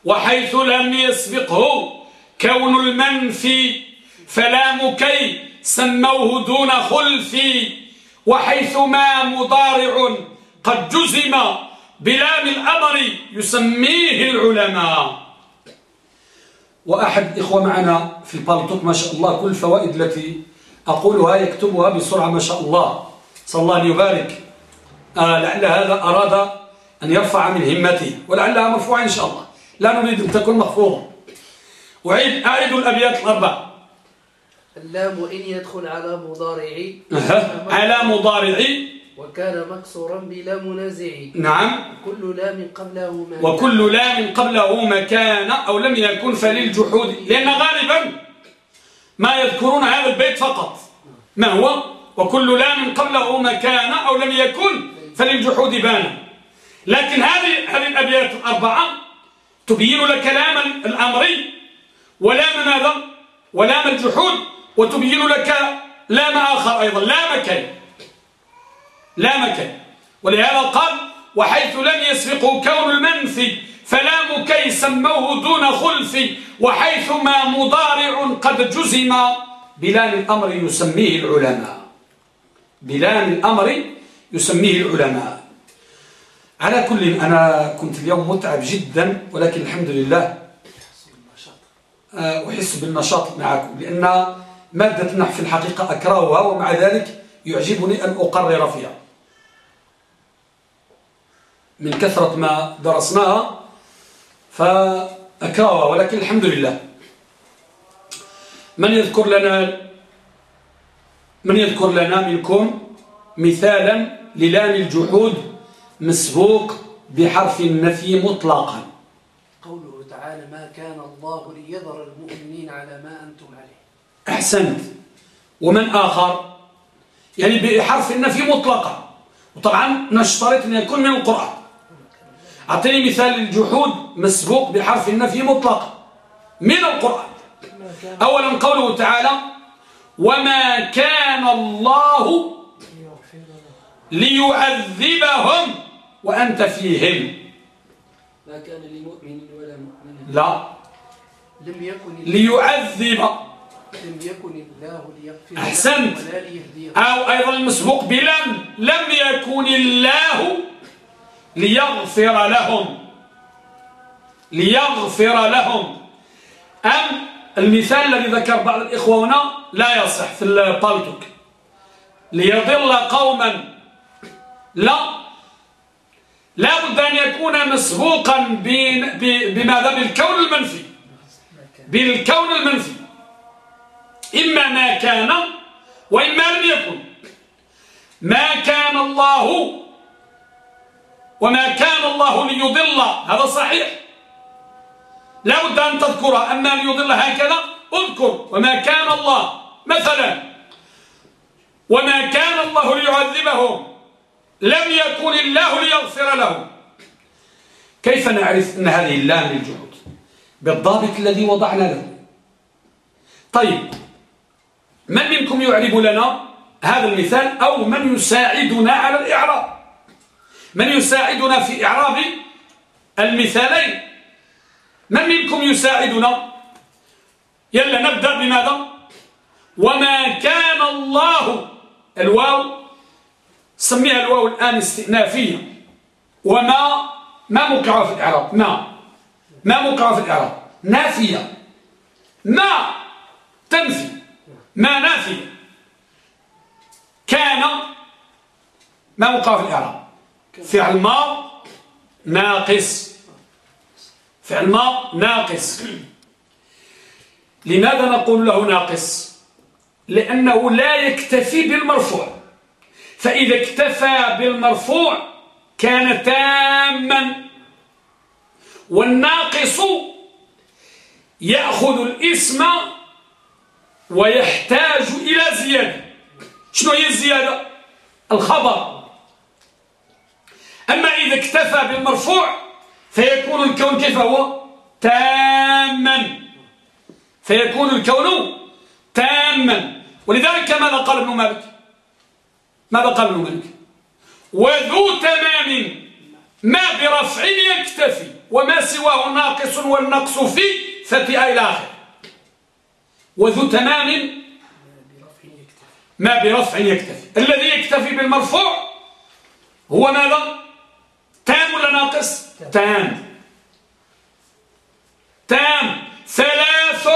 A: وحيث لم يسبقه كون المنفي فلام كي سموه دون خلف وحيث ما مضارع قد جزم بلام الأمر يسميه العلماء. وأحد إخوة معنا في البالتوك ما شاء الله كل الفوائد التي أقولها يكتبها بسرعة ما شاء الله. صلى الله عليه وبارك آه لعل هذا أراد أن يرفع من همته ولعلها مرفوعة إن شاء الله. لا نريد أن تكون مخفوضة أعيد أعيد الأبيات الأربع.
B: اللام إن يدخل على مضارعي.
A: على مضارعي.
B: وكان مكسورا بلا منازع.
A: نعم.
B: كل لام قبله ما
A: وكل لام قبله مكان أو لم يكن فللجحود. لأن غالبا ما يذكرون هذا البيت فقط. ما هو؟ وكل لام قبله مكان أو لم يكن فللجحود بان لكن هذه هذه الأبيات الأربعة تبين لك لام الأمري. ولام ماذا ولام الجحود وتبين لك لام آخر أيضا لام كي لا مكان. ولهذا قال وحيث لم يسبقه كون المنفي فلا مكي سموه دون خلف وحيث ما مضارع قد جزم. بلام الأمر يسميه العلماء. بلام الأمر يسميه العلماء. على كل أنا كنت اليوم متعب جدا ولكن الحمد لله أحس بالنشاط معكم لأن مادة النحو في الحقيقة أكرهها ومع ذلك يعجبني أن أقرر فيها. من كثرة ما درسناها فأكرهها ولكن الحمد لله. من يذكر لنا من يذكر لنا منكم مثالا للام الجحود مسبوق بحرف النفي مطلقا.
B: ما كان الله ليذر المؤمنين على ما أنتم عليه.
A: أحسنت. ومن آخر؟ يعني بحرف النفي مطلقا وطبعا نشترط أن يكون من القرآن. أعطيني مثال الجحود مسبوق بحرف النفي مطلق من القرآن؟ أولا قوله تعالى وما كان الله ليعذبهم وأنت فيهم.
B: ما كان لمؤمن
A: لا.
B: لم يكن
A: ليعذب.
B: لم يكن الله ليغفر
A: أحسنت.
B: ولا
A: أو أيضا المسبوق بلم لم يكن الله ليغفر لهم. ليغفر لهم. أم المثال الذي ذكر بعض الإخوة هنا لا يصح في البالتوك. ليضل قوما. لا. لا بد أن يكون مسبوقا بماذا بالكون المنفي. بالكون المنفي. إما ما كان وإما لم يكن. ما كان الله وما كان الله ليضل. هذا صحيح. لا بد أن تذكر. أما ليضل هكذا أذكر. وما كان الله مثلا. وما كان الله ليعذبهم. لم يكن الله ليغفر لهم كيف نعرف أن هذه اللام للجهود؟ بالضابط الذي وضعنا له. طيب من منكم يعرب لنا هذا المثال أو من يساعدنا على الإعراب؟ من يساعدنا في إعراب المثالين؟ من منكم يساعدنا؟ يلا نبدأ بماذا؟ وما كان الله الواو سميها الواو الآن استئنافية. وما ما مقع في الإعراب؟ ما. ما مقع في الإعراب؟ نافية. ما تنفي. ما نافية. كان ما مقع في الإعراب. فعل ما ناقص. فعل ما ناقص. لماذا نقول له ناقص؟ لأنه لا يكتفي بالمرفوع. فإذا اكتفى بالمرفوع كان تاما. والناقص يأخذ الإسم ويحتاج إلى زيادة. شنو هي الزيادة؟ الخبر. أما إذا اكتفى بالمرفوع فيكون الكون كيف هو؟ تاما. فيكون الكون تاما. ولذلك ماذا قال ابن مالك ماذا قال ابن مالك وذو تمام ما برفع يكتفي وما سواه ناقص والنقص في فتئة إلى آخر وذو تمام ما برفع يكتفي. الذي يكتفي بالمرفوع هو ماذا؟ تام ولا ناقص؟ تام. تام. ثلاث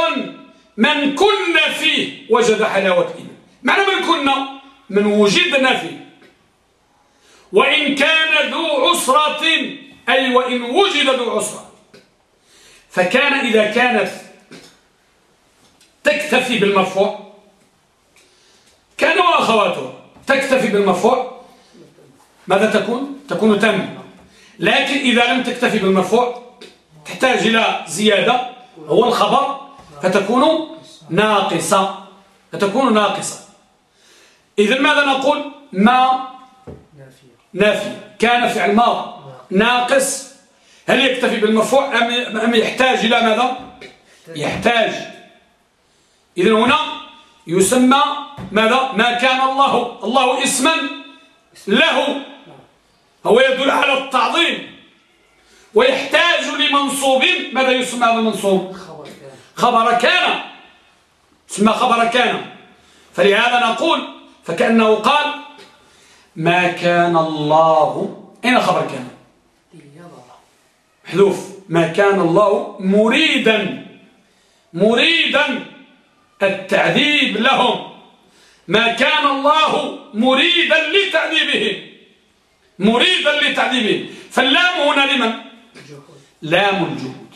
A: من كنا فيه وجد حلاوة الإيمان معنى من كنا من وجدنا فيه وإن كان ذو عسرة أي وإن وجد ذو عسرة فكان إذا كانت تكتفي بالمرفوع كان وأخواته تكتفي بالمرفوع ماذا تكون؟ تكون تم. لكن إذا لم تكتفي بالمرفوع تحتاج إلى زيادة. هو الخبر فتكون ناقصة. فتكون ناقصة. إذا ماذا نقول؟ ما نافي كان فعل ماض ناقص. هل يكتفي بالمرفوع أم يحتاج إلى ماذا؟ يحتاج. إذن هنا يسمى ماذا؟ ما كان الله. الله اسما له. هو يدل على التعظيم. ويحتاج لمنصوب. ماذا يسمى هذا المنصوب؟ خبر كان. يسمى خبر كان. فلهذا نقول فكأنه قال ما كان الله أين خبر كان؟ محذوف. ما كان الله مريدا مريدا التعذيب لهم. ما كان الله مريدا لتعذيبهم مريدا لتعذيبهم فاللام هنا لمن؟ لام الجهود.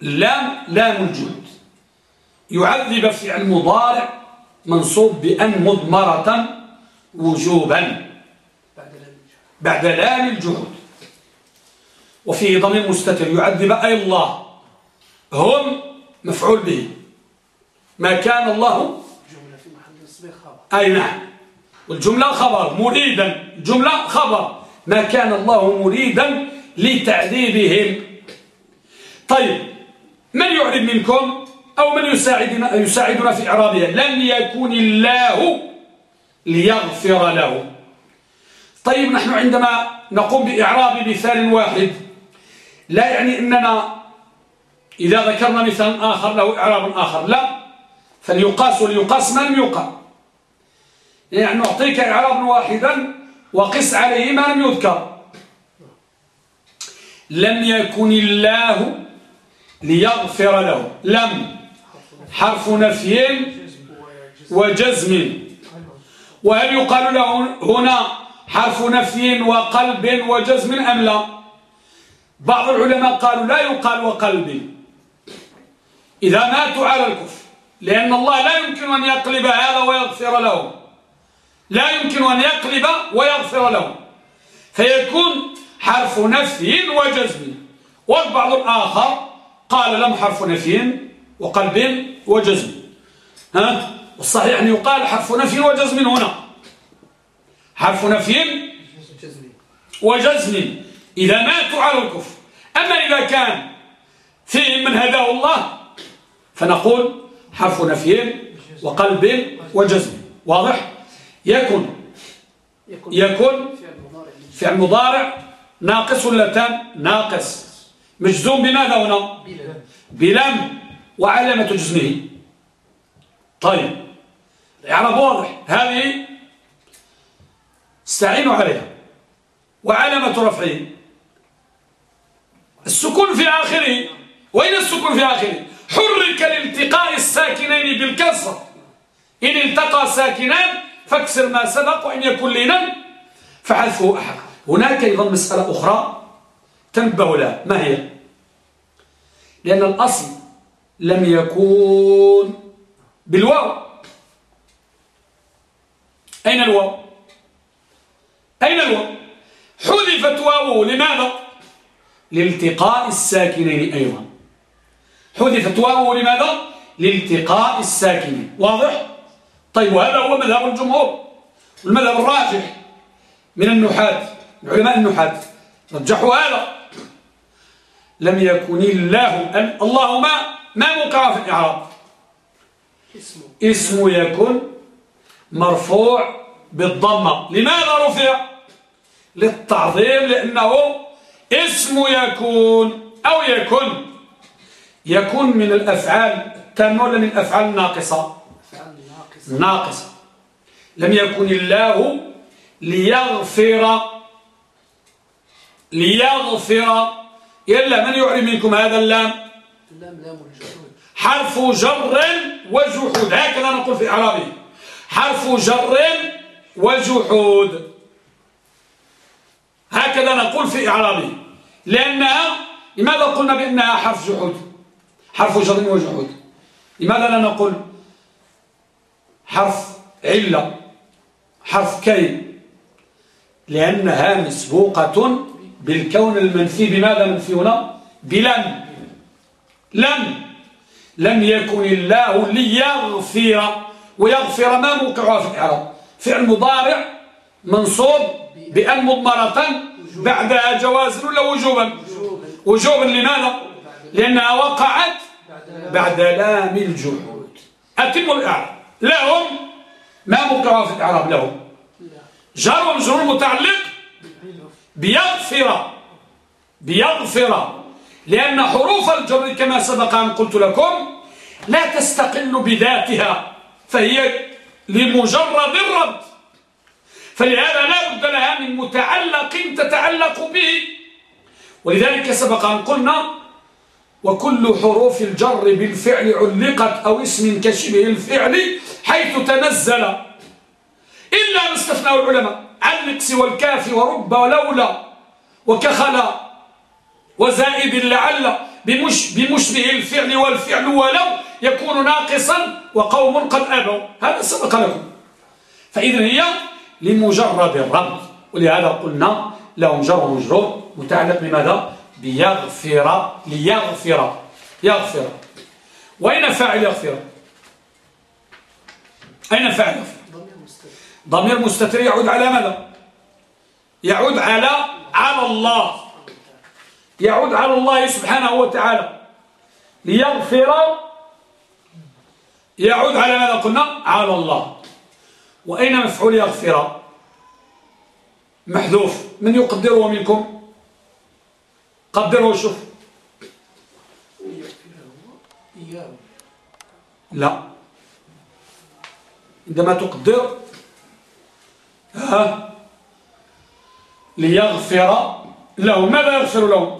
A: لام لام الجهود. يعذب فعل مضارع منصوب بأن مضمرة وجوبا. بعد لام الجهود. وفيه ضمير مستتر يعذب أي الله. هم مفعول به. ما كان الله. أي نعم. والجملة خبر مريدا. جملة خبر. ما كان الله مريدا لتعذيبهم. طيب من يعرض منكم؟ أو من يساعدنا, يساعدنا في إعرابها لم يكن الله ليغفر له. طيب نحن عندما نقوم بإعراب مثال واحد لا يعني أننا إذا ذكرنا مثال آخر له إعراب آخر. لا. فليقاس وليقاس ما لم يقال يعني نعطيك إعرابا واحدا وقس عليه ما لم يذكر. لم يكن الله ليغفر له. لم. حرف نفي وجزم. وهل يقال له هنا حرف نفي وقلب وجزم أم لا؟ بعض العلماء قالوا لا يقال وقلب. إذا ماتوا على الكفر لأن الله لا يمكن أن يقلب هذا ويغفر له لا يمكن أن يقلب ويغفر له فيكون حرف نفي وجزم. والبعض الآخر قال لم حرف نفي وقلب وجزم. ها؟ والصحيح أن يقال حرف نفي وجزم هنا. حرف نفي وجزم. إذا ماتوا على الكفر. أما إذا كان فيهم من هداه الله فنقول حرف نفي وقلب وجزم. واضح؟ يكن يكن فعل مضارع. ناقص ولا تام؟ ناقص. مجزوم بماذا هنا؟ بلم وعلامة جزمه طيب الإعراب واضح. هذه استعينوا عليها. وعلامة رفعه. السكون في آخره. وين السكون في آخره؟ حرك لالتقاء الساكنين بالكسر. إن التقى ساكنان فاكسر ما سبق وإن يكون لينا فحذفه أحد. هناك أيضا مسألة أخرى تنبه لها. ما هي؟ لأن الأصل لم يكون بالواو. أين الواو؟ أين الواو؟ حذفت واو لماذا؟ لالتقاء الساكنين أيضا حذفت واو لماذا؟ لالتقاء الساكنين. واضح؟ طيب وهذا هو مذهب الجمهور المذهب الراجح من النحاة علماء النحاة رجحوا هذا. لم يكن الله اللهم ما موقع في الإعراب؟ اسم يكن مرفوع بالضمة. لماذا رفع؟ للتعظيم لأنه اسم يكون أو يكن. يكون من الأفعال التامة ولا من الأفعال الناقصة ناقصة. لم يكن الله ليغفر ليغفر إلا من يعلم منكم هذا اللام. حرف جر وجحود. هكذا نقول في إعرابه حرف جر وجحود. هكذا نقول في إعرابه لأنها لماذا قلنا بأنها حرف جحود؟ حرف جر وجحود. لماذا لا نقول حرف علة حرف كي؟ لأنها مسبوقة بالكون المنفي. بماذا منفي هنا بلم. لم لم يكن الله ليغفر ويغفر ما موقعها في الإعراب فعل مضارع منصوب بأن مضمرة بعدها جواز ولا وجوبا. وجوبا لماذا؟ لأنها وقعت بعد لام الجحود. أتم الإعراب. لهم ما موقعها في الإعراب لهم. جار ومجرور متعلق بيغفر بيغفر. لأن حروف الجر كما سبق أن قلت لكم لا تستقل بذاتها فهي لمجرد الرد. فلهذا لا بد لها من متعلق تتعلق به. ولذلك سبق أن قلنا وكل حروف الجر بالفعل علقت أو اسم كشبه الفعل حيث تنزل. إلا ما استثناه العلماء عن نقص والكاف ورب ولولا وكخلا. وزائد لعل بمش بمشبه الفعل والفعل ولو يكون ناقصا وقوم قد أبوا. هذا سبق لكم. فإذا هي لمجرد الرب ولهذا قلنا لهم جر ومجرور متعلق بماذا؟ بيغفر ليغفر. يغفر. وأين فاعل يغفر؟ أين فاعل يغفر؟ ضمير مستتر يعود على ماذا؟ يعود على على الله. يعود على الله سبحانه وتعالى. ليغفر يعود على ماذا قلنا؟ على الله. وأين مفعول يغفر؟ محذوف. من يقدره منكم؟ قدره شوف. لا. عندما تقدر ها؟ ليغفر له. ماذا يغفر له؟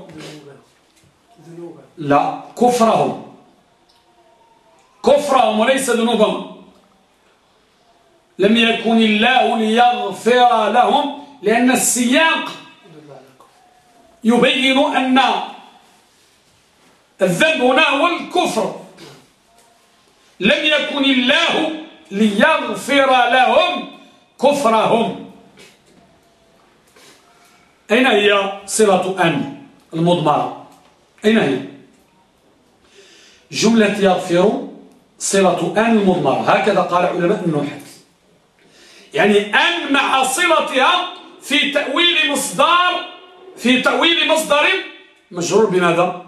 A: لا كفرهم. كفرهم وليس ذنوبهم. لم يكن الله ليغفر لهم لأن السياق يبين أن الذنب هنا هو الكفر. لم يكن الله ليغفر لهم كفرهم. أين هي صلة أن المضمرة؟ أين هي؟ جملة يغفر صلة أن المضمرة هكذا قال علماء النحاة يعني أن مع صلتها في تأويل مصدر في تأويل مصدر مجرور بماذا؟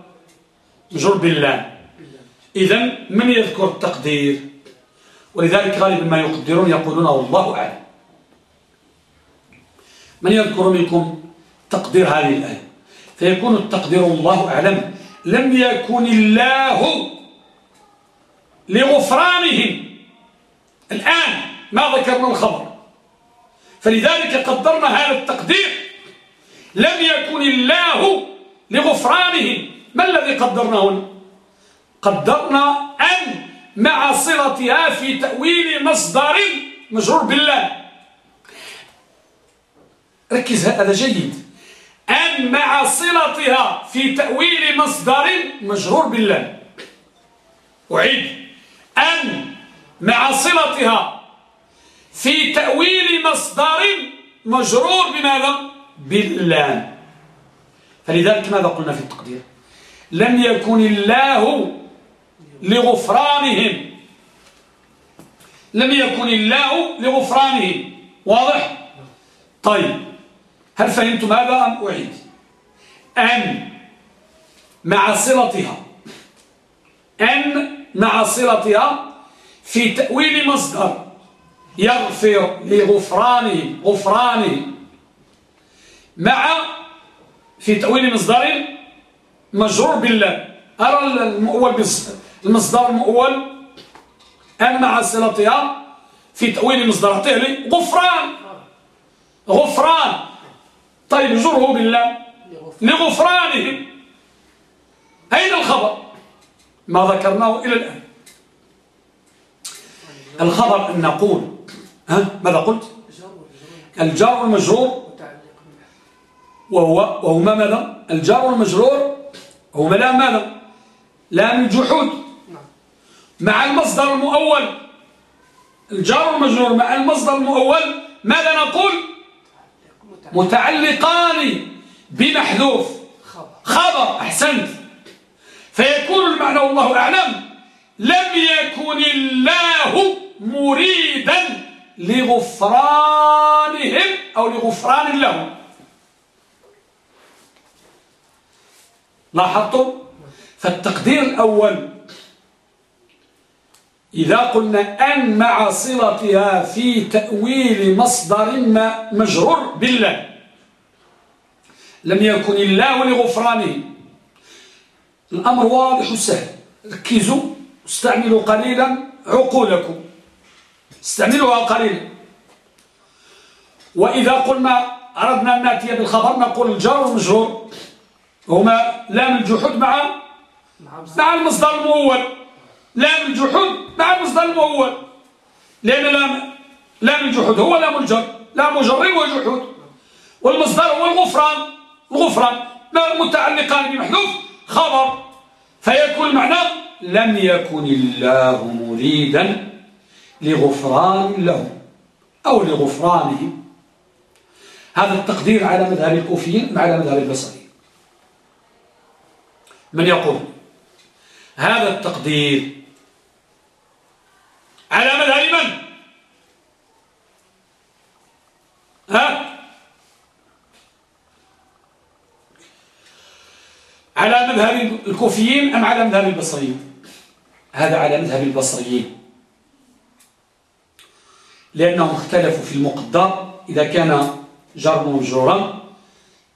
A: مجرور بالله. إذا من يذكر التقدير؟ ولذلك غالبا ما يقدرون يقولون والله أعلم. من يذكر منكم تقدير هذه الآية؟ فيكون التقدير الله أعلم. لم يكن الله لغفرانهم. الآن ما ذكرنا الخبر؟ فلذلك قدرنا هذا التقدير. لم يكن الله لغفرانهم. ما الذي قدرناه قدرنا أن مع صلتها في تأويل مصدر مجرور بالله. ركز هذا جيد. أن مع صلتها في تأويل مصدر مجرور بالله أعيد. أن مع صلتها في تأويل مصدر مجرور بماذا؟ بالله فلذلك ماذا قلنا في التقدير؟ لم يكن الله لغفرانهم. لم يكن الله لغفرانهم. واضح؟ طيب. هل فهمتم هذا أم أعيد؟ أن مع صلتها. أن مع صلتها في تأويل مصدر يغفر لغفرانه غفرانه مع في تأويل مصدر مجرور بالله. أرى المؤول المصدر المؤول. أن مع صلتها في تأويل مصدر. غفران. غفران. طيب جره بالله. لغفرانه أين الخبر؟ ما ذكرناه إلى الآن. الخبر أن نقول ها ماذا قلت؟ الجار والمجرور. وهو وهما ماذا؟ الجار والمجرور. هما لا ماذا؟ لام الجحود مع المصدر المؤول. الجار والمجرور مع المصدر المؤول. ماذا نقول؟ متعلقان بمحذوف. خبر. أحسنت. فيكون المعنى والله أعلم. لم يكن الله مريدا لغفرانهم أو لغفران لهم. لاحظتم؟ فالتقدير الأول إذا قلنا أن مع صلتها في تأويل مصدر ما مجرور بالله لم يكن الله لغفرانه. الأمر واضح وسهل. ركزوا استعملوا قليلا عقولكم. استعملوها قليلا. وإذا قلنا أردنا أن نأتي بالخبر نقول الجار والمجرور. هما لام الجحود مع مع المصدر المؤول. لام الجحود مع المصدر المؤول لأن لام لام الجحود هو لام الجر لام مجرب وجحود والمصدر هو الغفران الغفران. متعلقان بمحذوف؟ خبر. فيكون المعنى لم يكن الله مريدا لغفران له أو لغفرانهم. هذا التقدير على مذهب الكوفيين على مذهب البصريين. من يقول؟ هذا التقدير على مذهب من؟ ها؟ على مذهب الكوفيين أم على مذهب البصريين؟ هذا على مذهب البصريين. لأنهم اختلفوا في المقدر إذا كان جر مجرورا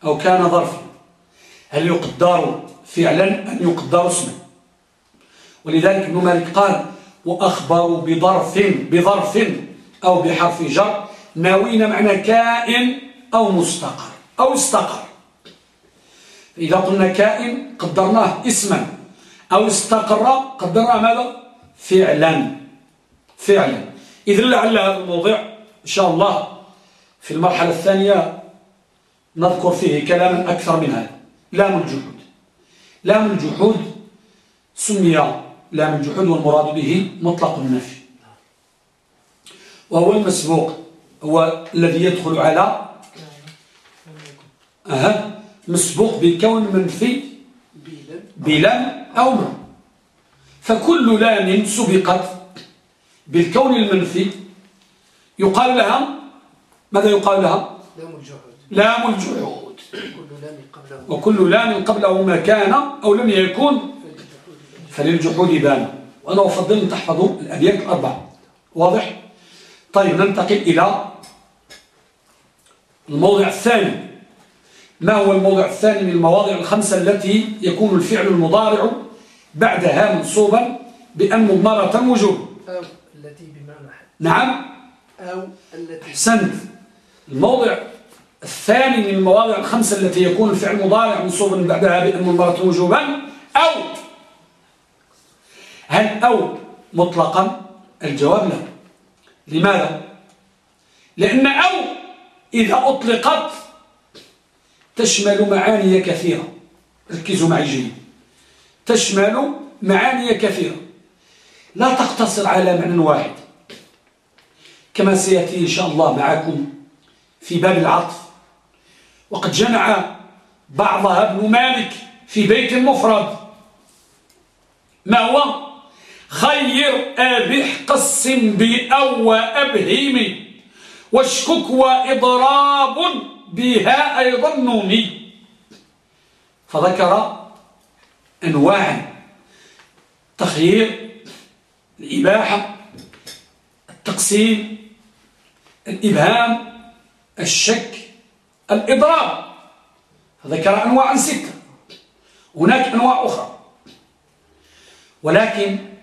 A: أو كان ظرفا هل يقدر فعلا أم يقدر اسما؟ ولذلك ابن مالك قال وأخبروا بظرف بظرف أو بحرف جر ناوين معنى كائن أو مستقر أو استقر. إذا قلنا كائن قدرناه اسما أو استقر قدرناه ماذا؟ فعلا فعلا. إذن لعل هذا الموضوع إن شاء الله في المرحلة الثانية نذكر فيه كلاما أكثر من هذا. لام الجحود لام الجحود سمي لام الجحود والمراد به مطلق النفي. وهو المسبوق هو الذي يدخل على أه مسبوق بكون منفي بلام أو ما. فكل لام سبقت بالكون المنفي. يقال لها ماذا يقال لها؟
B: لام الجحود.
A: لام الجحود. وكل لام قبله ما كان أو لم يكن فللجحود بان وأنا أفضل أن تحفظوا الأبيات الأربعة. واضح؟ طيب ننتقل إلى الموضع الثاني. ما هو الموضع الثاني من المواضع الخمسة التي يكون الفعل المضارع بعدها منصوبا بأن مضمرة وجوب
B: التي بمعنى
A: نعم.
B: أو التي
A: أحسنت. الموضع الثاني من المواضع الخمسة التي يكون الفعل مضارع منصوبا بعدها بأن مضمرة وجوبا أو هل أو مطلقا؟ الجواب لا. لماذا؟ لأن أو إذا أطلقت تشمل معاني كثيرة. ركزوا معي جيد. تشمل معاني كثيرة. لا تقتصر على معنى واحد. كما سيأتي إن شاء الله معكم في باب العطف. وقد جمع بعضها ابن مالك في بيت مفرد. ما هو؟ خير أبح قسم بأو أبهم واشكك وإضراب بها أيضا نومي. فذكر أنواع تخيير الإباحة التقسيم الإبهام الشك الإضراب. فذكر أنواعا ستة هناك أنواع أخرى. ولكن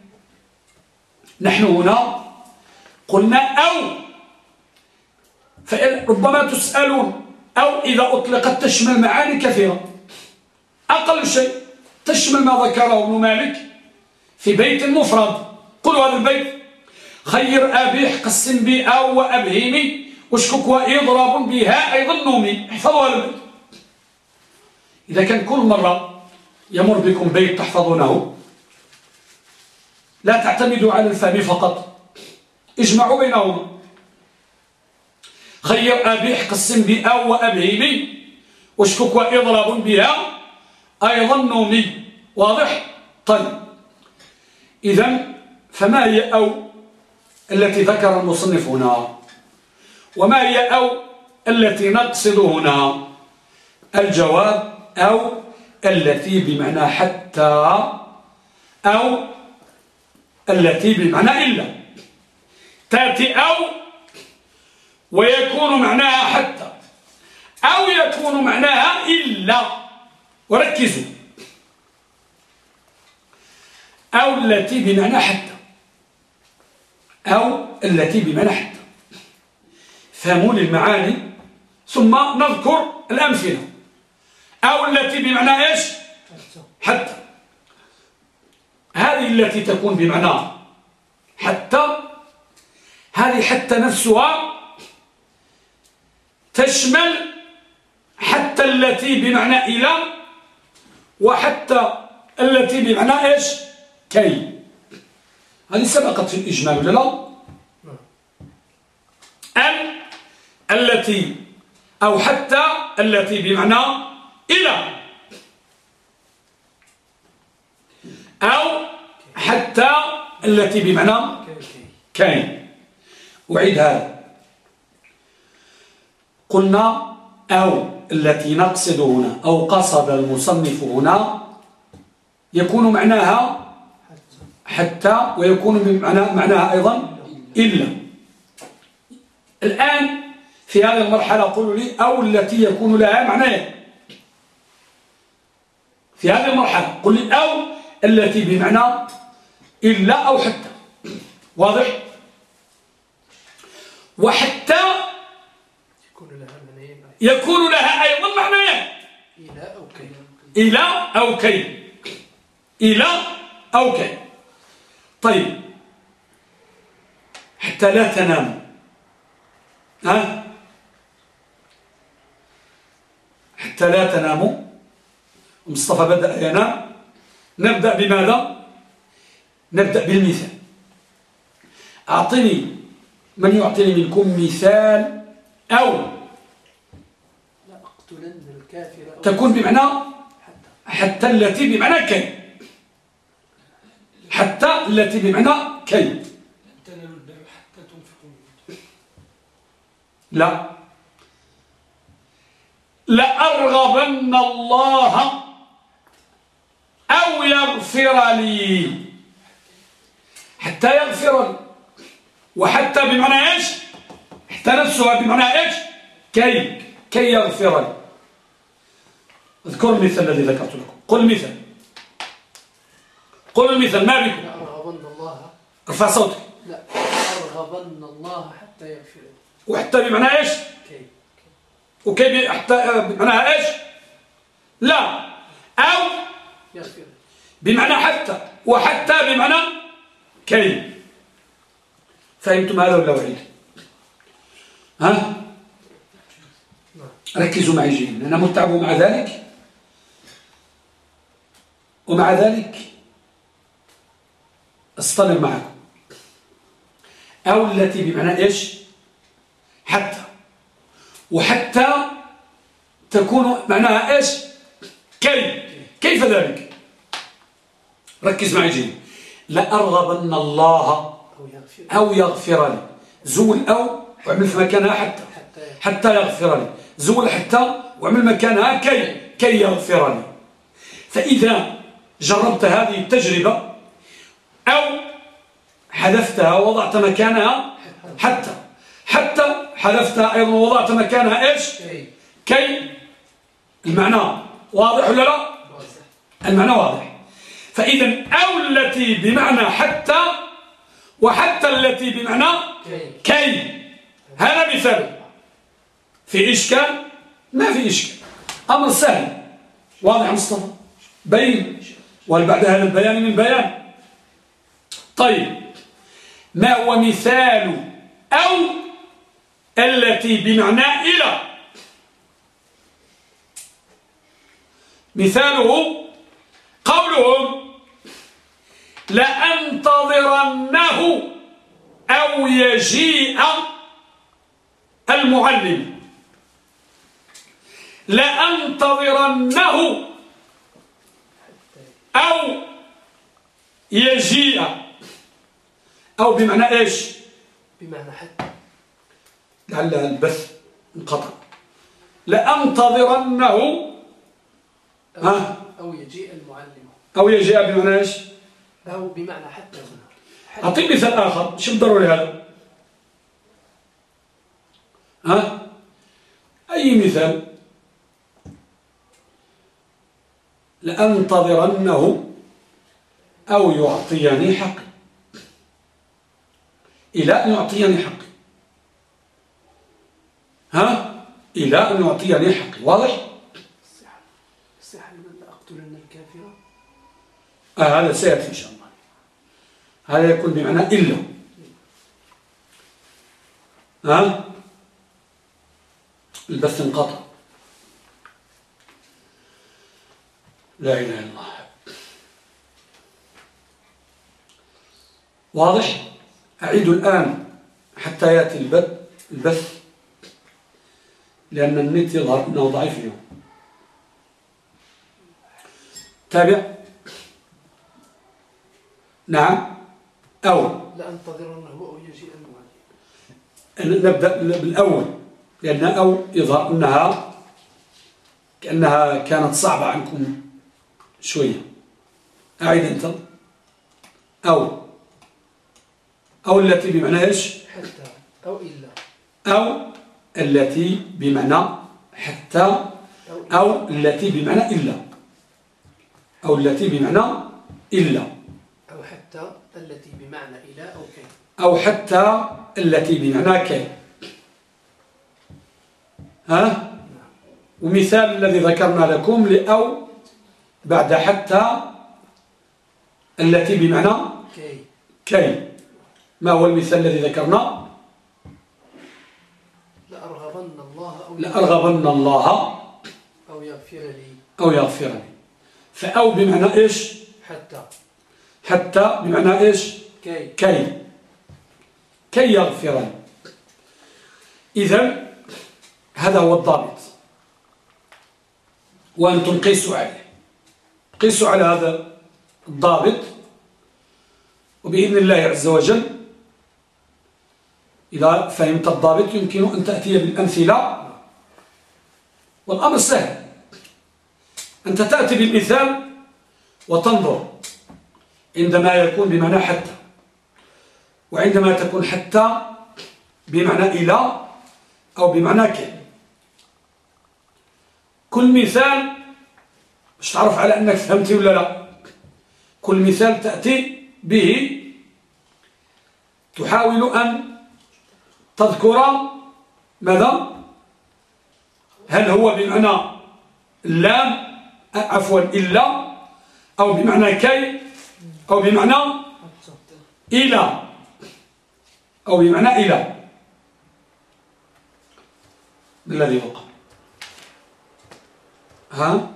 A: نحن هنا قلنا أو ربما تسألون أو إذا أطلقت تشمل معاني كثيرة. أقل شيء تشمل ما ذكره ابن مالك في بيت مفرد. قلوا هذا البيت. خير أبيح قسم بي أو وأبهيمي وشكك وإضراب بها أيضا نومي. احفظوا هذا البيت. إذا كان كل مرة يمر بكم بيت تحفظونه لا تعتمدوا على الفهم فقط. اجمعوا بينهما خير أبيح قسم بأ وأبهمي واشكك وإضراب بها. أيضا نومي. واضح؟ طيب. إذا فما هي أو التي ذكر المصنف هنا؟ وما هي أو التي نقصد هنا؟ الجواب أو التي بمعنى حتى أو التي بمعنى إلا. تأتي أو ويكون معناها حتى. أو يكون معناها إلا. وركزوا. أو التي بمعنى حتى. أو التي بمعنى حتى. فهموا المعاني ثم نذكر الأمثلة. أو التي بمعنى إيش؟ حتى. هذه التي تكون بمعنى حتى هذه حتى نفسها تشمل حتى التي بمعنى إلى وحتى التي بمعنى إيش؟ كي. هذه سبقت في الإجمال ولا لا؟ أن التي أو حتى التي بمعنى إلى. أو حتى التي بمعنى كاين. أعيد هذا. قلنا أو التي نقصد هنا أو قصد المصنف هنا يكون معناها حتى ويكون بمعنى معناها أيضا إلا. الآن في هذه المرحلة قولوا لي أو التي يكون لها معنى. في هذه المرحلة قل لي أو التي بمعنى إلا أو حتى. واضح؟ وحتى يكون لها أيضا معنيين إلى أو كي. إلى أو كي. إلى أو كي. طيب. حتى لا تنام. ها؟ حتى لا تناموا مصطفى بدأ ينام. نبدأ بماذا؟ نبدأ بالمثال. أعطني من يعطيني منكم مثال أو تكون بمعنى حتى التي بمعنى كي. حتى التي بمعنى كي. لا. لأرغبن الله أو يغفر لي. حتى يغفر لي. وحتى بمعنى إيش؟ حتى نفسها بمعنى إيش؟ كي كي يغفر لي. اذكر المثال الذي ذكرت لكم. قل المثال قل المثال ما بكم؟
B: أرغبن الله.
A: ارفع صوتك.
B: لا أرغبن الله حتى يغفر لي.
A: وحتى بمعنى إيش؟
B: كي.
A: وكي حتى بمعنى إيش؟ لا. أو
B: يغفر
A: بمعنى حتى. وحتى بمعنى كي فهمتم هذا ولا أعيد ها؟ ركزوا معي جيدا أنا متعب مع ذلك؟ ومع ذلك اصطنع معكم. أو التي بمعنى إيش؟ حتى. وحتى تكون معناها إيش؟ كي كيف ذلك؟ ركز معي جيد. لأرغبن الله أو يغفر لي زول أو واعمل في مكانها حتى حتى يغفر لي زول حتى وعمل مكانها كي كي يغفر لي فإذا جربت هذه التجربة أو حذفتها ووضعت مكانها حتى حتى حذفتها أيضا ووضعت مكانها إيش؟ كي. المعنى واضح ولا لا؟ المعنى واضح. فإذا أو التي بمعنى حتى وحتى التي بمعنى كي. هذا مثال. في إشكال؟ ما في إشكال. أمر سهل. واضح مصطفى؟ بين. والبعد هذا البيان من بيان. طيب. ما هو مثال أو التي بمعنى إلى؟ مثاله قولهم لأنتظرنه أو يجيء المعلم. لأنتظرنه أو يجيء. أو بمعنى إيش؟
B: بمعنى حتى.
A: لعل البث انقطع. لأنتظرنه
B: أو,
A: ها؟
B: أو يجيء المعلم.
A: أو يجيء بمعنى إيش؟
B: أو بمعنى حتى هنا.
A: أعطيك مثال آخر. شو ضروري هذا؟ ها؟ أي مثال؟ لأنتظرنه أو يعطيني حقي. إلى أن يعطيني حقي. ها؟ إلى أن يعطيني حقي. واضح
B: الصحة الصحة لمن لأقتلن الكافرة
A: آه هذا سيأتي إن شاء الله. هذا يكون بمعنى إلا. ها؟ البث انقطع. لا إله إلا الله. واضح؟ أعيد الآن حتى يأتي البث البث لأن النت يظهر أنه ضعيف اليوم. تابع؟ نعم. أو.
B: لأنتظرنه أو يجيء المعلم
A: نبدأ بالأول. لأن أو يظهر أنها كأنها كانت صعبة عنكم شوية. أعيد أنت. أو. أو التي بمعنى إيش؟
B: حتى. أو إلا.
A: أو التي بمعنى حتى.
B: أو,
A: التي بمعنى إلا. أو التي بمعنى إلا.
B: حتى التي بمعنى إلى أو كي.
A: أو حتى التي بمعنى كي. ها؟ ومثال الذي ذكرنا لكم لأو بعد حتى التي بمعنى
B: كي.
A: كي. ما هو المثال الذي ذكرنا؟
B: لأرغبن الله أو
A: لأرغبن الله
B: أو يغفر لي.
A: أو يغفر لي. فأو بمعنى إيش؟
B: حتى.
A: حتى بمعنى إيش؟
B: كي.
A: كي. كي يغفر. لي إذن هذا هو الضابط. وأنتم قيسوا عليه. قيسوا على هذا الضابط. وبإذن الله عز وجل إذا فهمت الضابط يمكن أن تأتي بالأمثلة. والأمر سهل. أنت تأتي بالمثال وتنظر. عندما يكون بمعنى حتى. وعندما تكون حتى بمعنى إلى أو بمعنى كي كل مثال مش تعرف على أنك فهمتي ولا لا. كل مثال تأتي به. تحاول أن تذكر ماذا؟ هل هو بمعنى اللام عفوا إلا أو بمعنى كي. أو بمعنى إلى. أو بمعنى إلى. ما الذي وقع. ها؟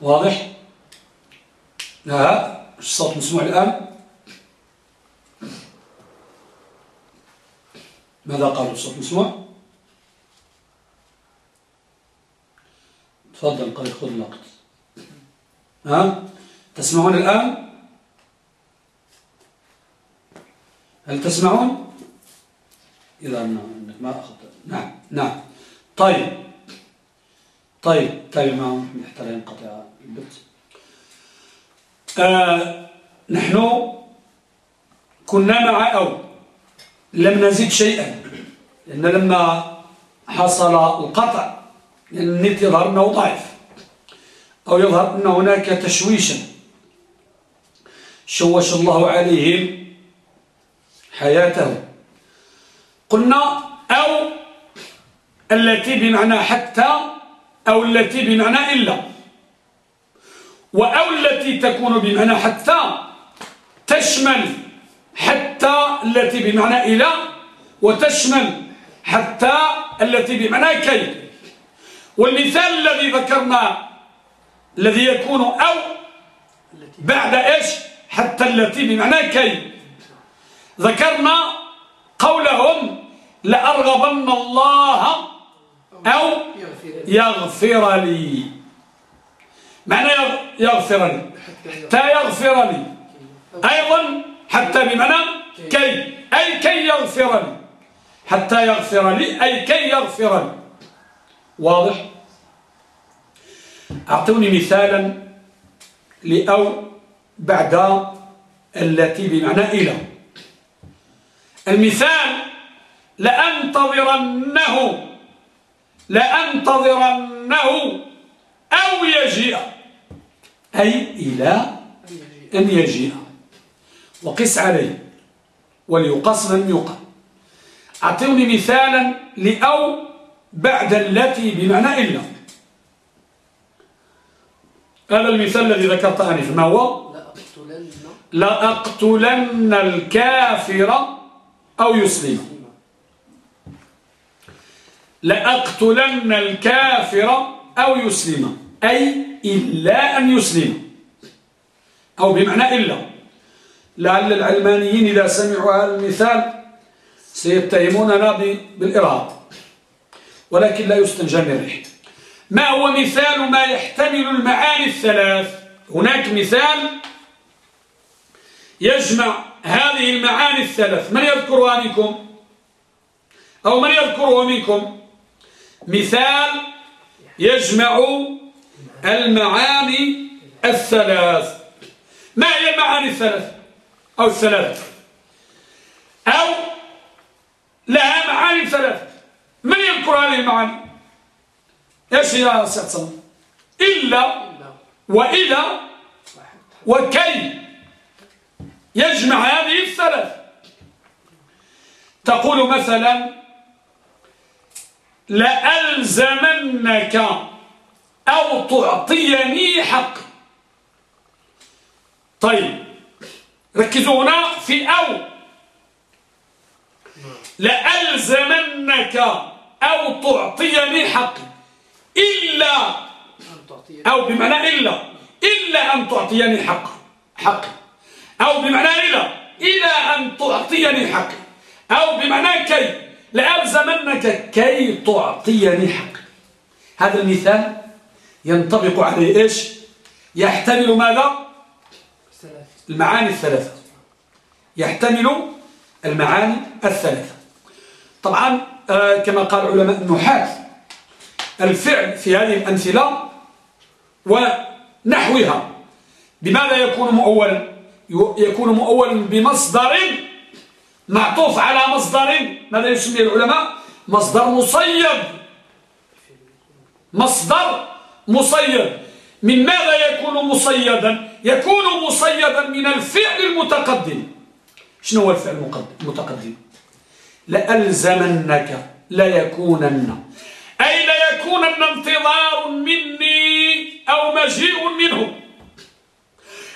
A: واضح؟ ها الصوت مسموع الآن. ماذا قالوا الصوت مسموع تفضل قال خذ الوقت. ها؟ تسمعون الآن؟ هل تسمعون؟ إذا أنك ما أخذت. نعم نعم. طيب. طيب طيب ما نحتاج ينقطع البث. آه نحن كنا مع أو لم نزيد شيئا. لأن لما حصل القطع النت يظهر أنه ضعيف أو يظهر أن هناك تشويشا شوش الله عليهم حياته قلنا أو التي بمعنى حتى أو التي بمعنى إلا. وأو التي تكون بمعنى حتى تشمل حتى التي بمعنى إلى وتشمل حتى التي بمعنى كي والمثال الذي ذكرنا الذي يكون أو بعد إيش؟ حتى التي بمعنى كي ذكرنا قولهم لأرغبن الله أو يغفر لي. معنى يغفر لي. حتى يغفر لي. أيضا حتى بمعنى كي. أي كي يغفر لي. حتى يغفر لي أي كي يغفر لي. واضح؟ أعطوني مثالا لأو بعد التي بمعنى إلى. المثال لأنتظرنه لأنتظرنه أو يجيء. أي إلى أن يجيء. وقس عليه. وليقص من يقع أعطوني مثالا لأو بعد التي بمعنى إلا. هذا المثال الذي ذكرت آنفا ما هو؟ لأقتلن الكافر أو يسلم لأقتلن الكافر أو يسلم أي إلا أن يسلم أو بمعنى إلا. لعل العلمانيين إذا سمعوا هذا المثال سيتهموننا بالإرهاب ولكن لا يستنجى من ريح. ما هو مثال ما يحتمل المعاني الثلاث؟ هناك مثال يجمع هذه المعاني الثلاث. من يذكرها منكم؟ أو من يذكره منكم؟ مثال يجمع المعاني الثلاث. ما هي المعاني الثلاث؟ أو الثلاث أو لها معاني ثلاث من يذكر هذه المعاني؟ إيش يا سيد إلا وإلى وكي. يجمع هذه الثلاث. تقول مثلا لألزمنك أو تعطيني حق. طيب ركزوا هنا في أو. لألزمنك أو تعطيني حق إلا أو بمعنى إلا. إلا أن تعطيني حق حقي. أو بمعنى إلا. إلى أن تعطيني حقي. أو بمعنى كي. لألزمنك كي تعطيني حق هذا المثال ينطبق عليه إيش؟ يحتمل ماذا؟ المعاني الثلاثة. يحتمل المعاني الثلاثة. طبعا آه كما قال علماء النحاة الفعل في هذه الأمثلة ونحوها. بماذا يكون مؤولا يكون مؤولا بمصدر معطوف على مصدر ماذا يسميه العلماء؟ مصدر مصيد مصدر مصيد من ماذا يكون مصيدا يكون مصيدا من الفعل المتقدم. شنو هو الفعل المتقدم؟ لألزمنك ليكونن. أي ليكونن انتظار مني أو مجيء منه.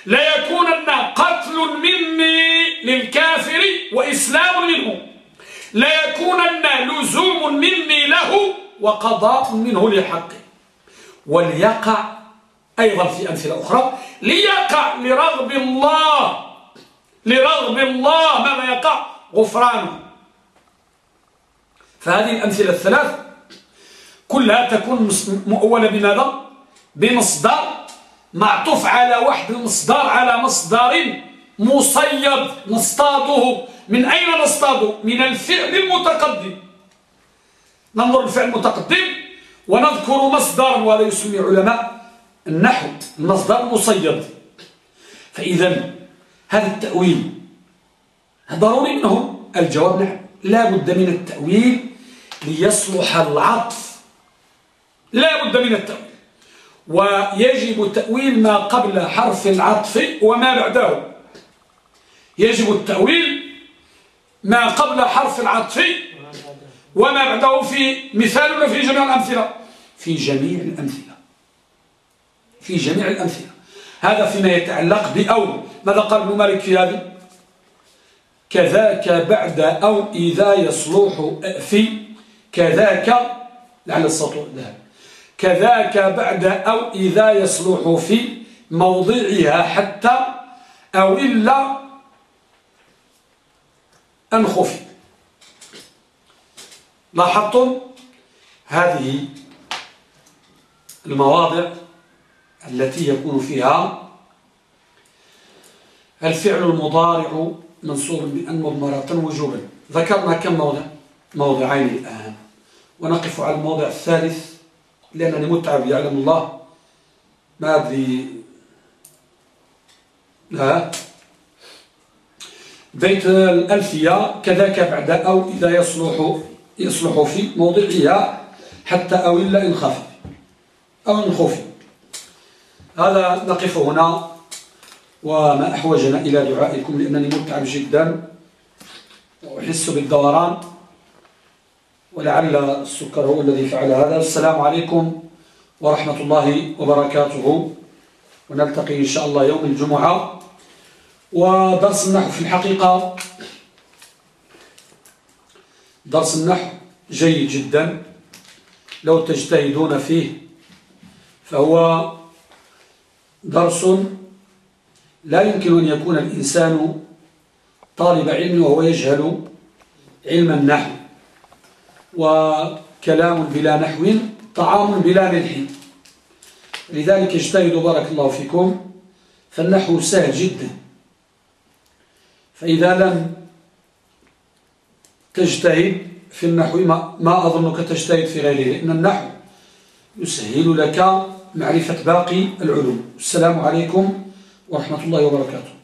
A: ليكونن قتل مني للكافر وإسلام منه. ليكونن لزوم مني له وقضاء منه لحقه. وليقع أيضا في أمثلة أخرى. ليقع لرغب الله. لرغب الله ماذا يقع؟ غفرانه. فهذه الأمثلة الثلاث كلها تكون مؤولة بماذا؟ بمصدر معطوف على واحد المصدر على مصدر مصيد نصطاده. من أين نصطاده؟ من الفعل المتقدم. ننظر الفعل المتقدم ونذكر مصدر وهذا يسمي علماء النحو المصدر المصيد فإذا هذا التأويل ضروري منه الجواب نعم. لا بد من التأويل ليصلح العطف. لا بد من التأويل. ويجب تأويل ما قبل حرف العطف وما بعده. يجب التأويل ما قبل حرف العطف وما بعده في مثال في جميع الأمثلة؟ في جميع الأمثلة. في جميع الأمثلة. هذا فيما يتعلق بأو. ماذا قال ابن مالك في هذه كذاك بعد أو إذا يصلح في كذاك لعل السطور ذهب. كذاك بعد أو إذا يصلح في موضعها حتى أو إلا أن خفي. لاحظتم هذه المواضع التي يكون فيها الفعل المضارع منصوب بأن مضمرة وجوبا. ذكرنا كم موضع؟ موضعين الآن. ونقف على الموضع الثالث لأنني متعب يعلم الله. ما أدري. لا. بيت الألفية كذاك بعد أو إذا يصلح يصلح في موضعها حتى أو إلا إن خفي. أو إن خفي. هذا نقف هنا وما أحوجنا إلى دعائكم لأنني متعب جدا. وأحس بالدوران. ولعل السكر هو الذي فعل هذا. السلام عليكم ورحمة الله وبركاته. ونلتقي إن شاء الله يوم الجمعة. ودرس النحو في الحقيقة. درس النحو جيد جدا. لو تجتهدون فيه فهو درس لا يمكن أن يكون الإنسان طالب علم وهو يجهل علم النحو. وكلام بلا نحو طعام بلا ملح لذلك اجتهدوا بارك الله فيكم فالنحو سهل جدا. فإذا لم تجتهد في النحو ما أظنك تجتهد في غيره لأن النحو يسهل لك معرفة باقي العلوم. السلام عليكم ورحمة الله وبركاته.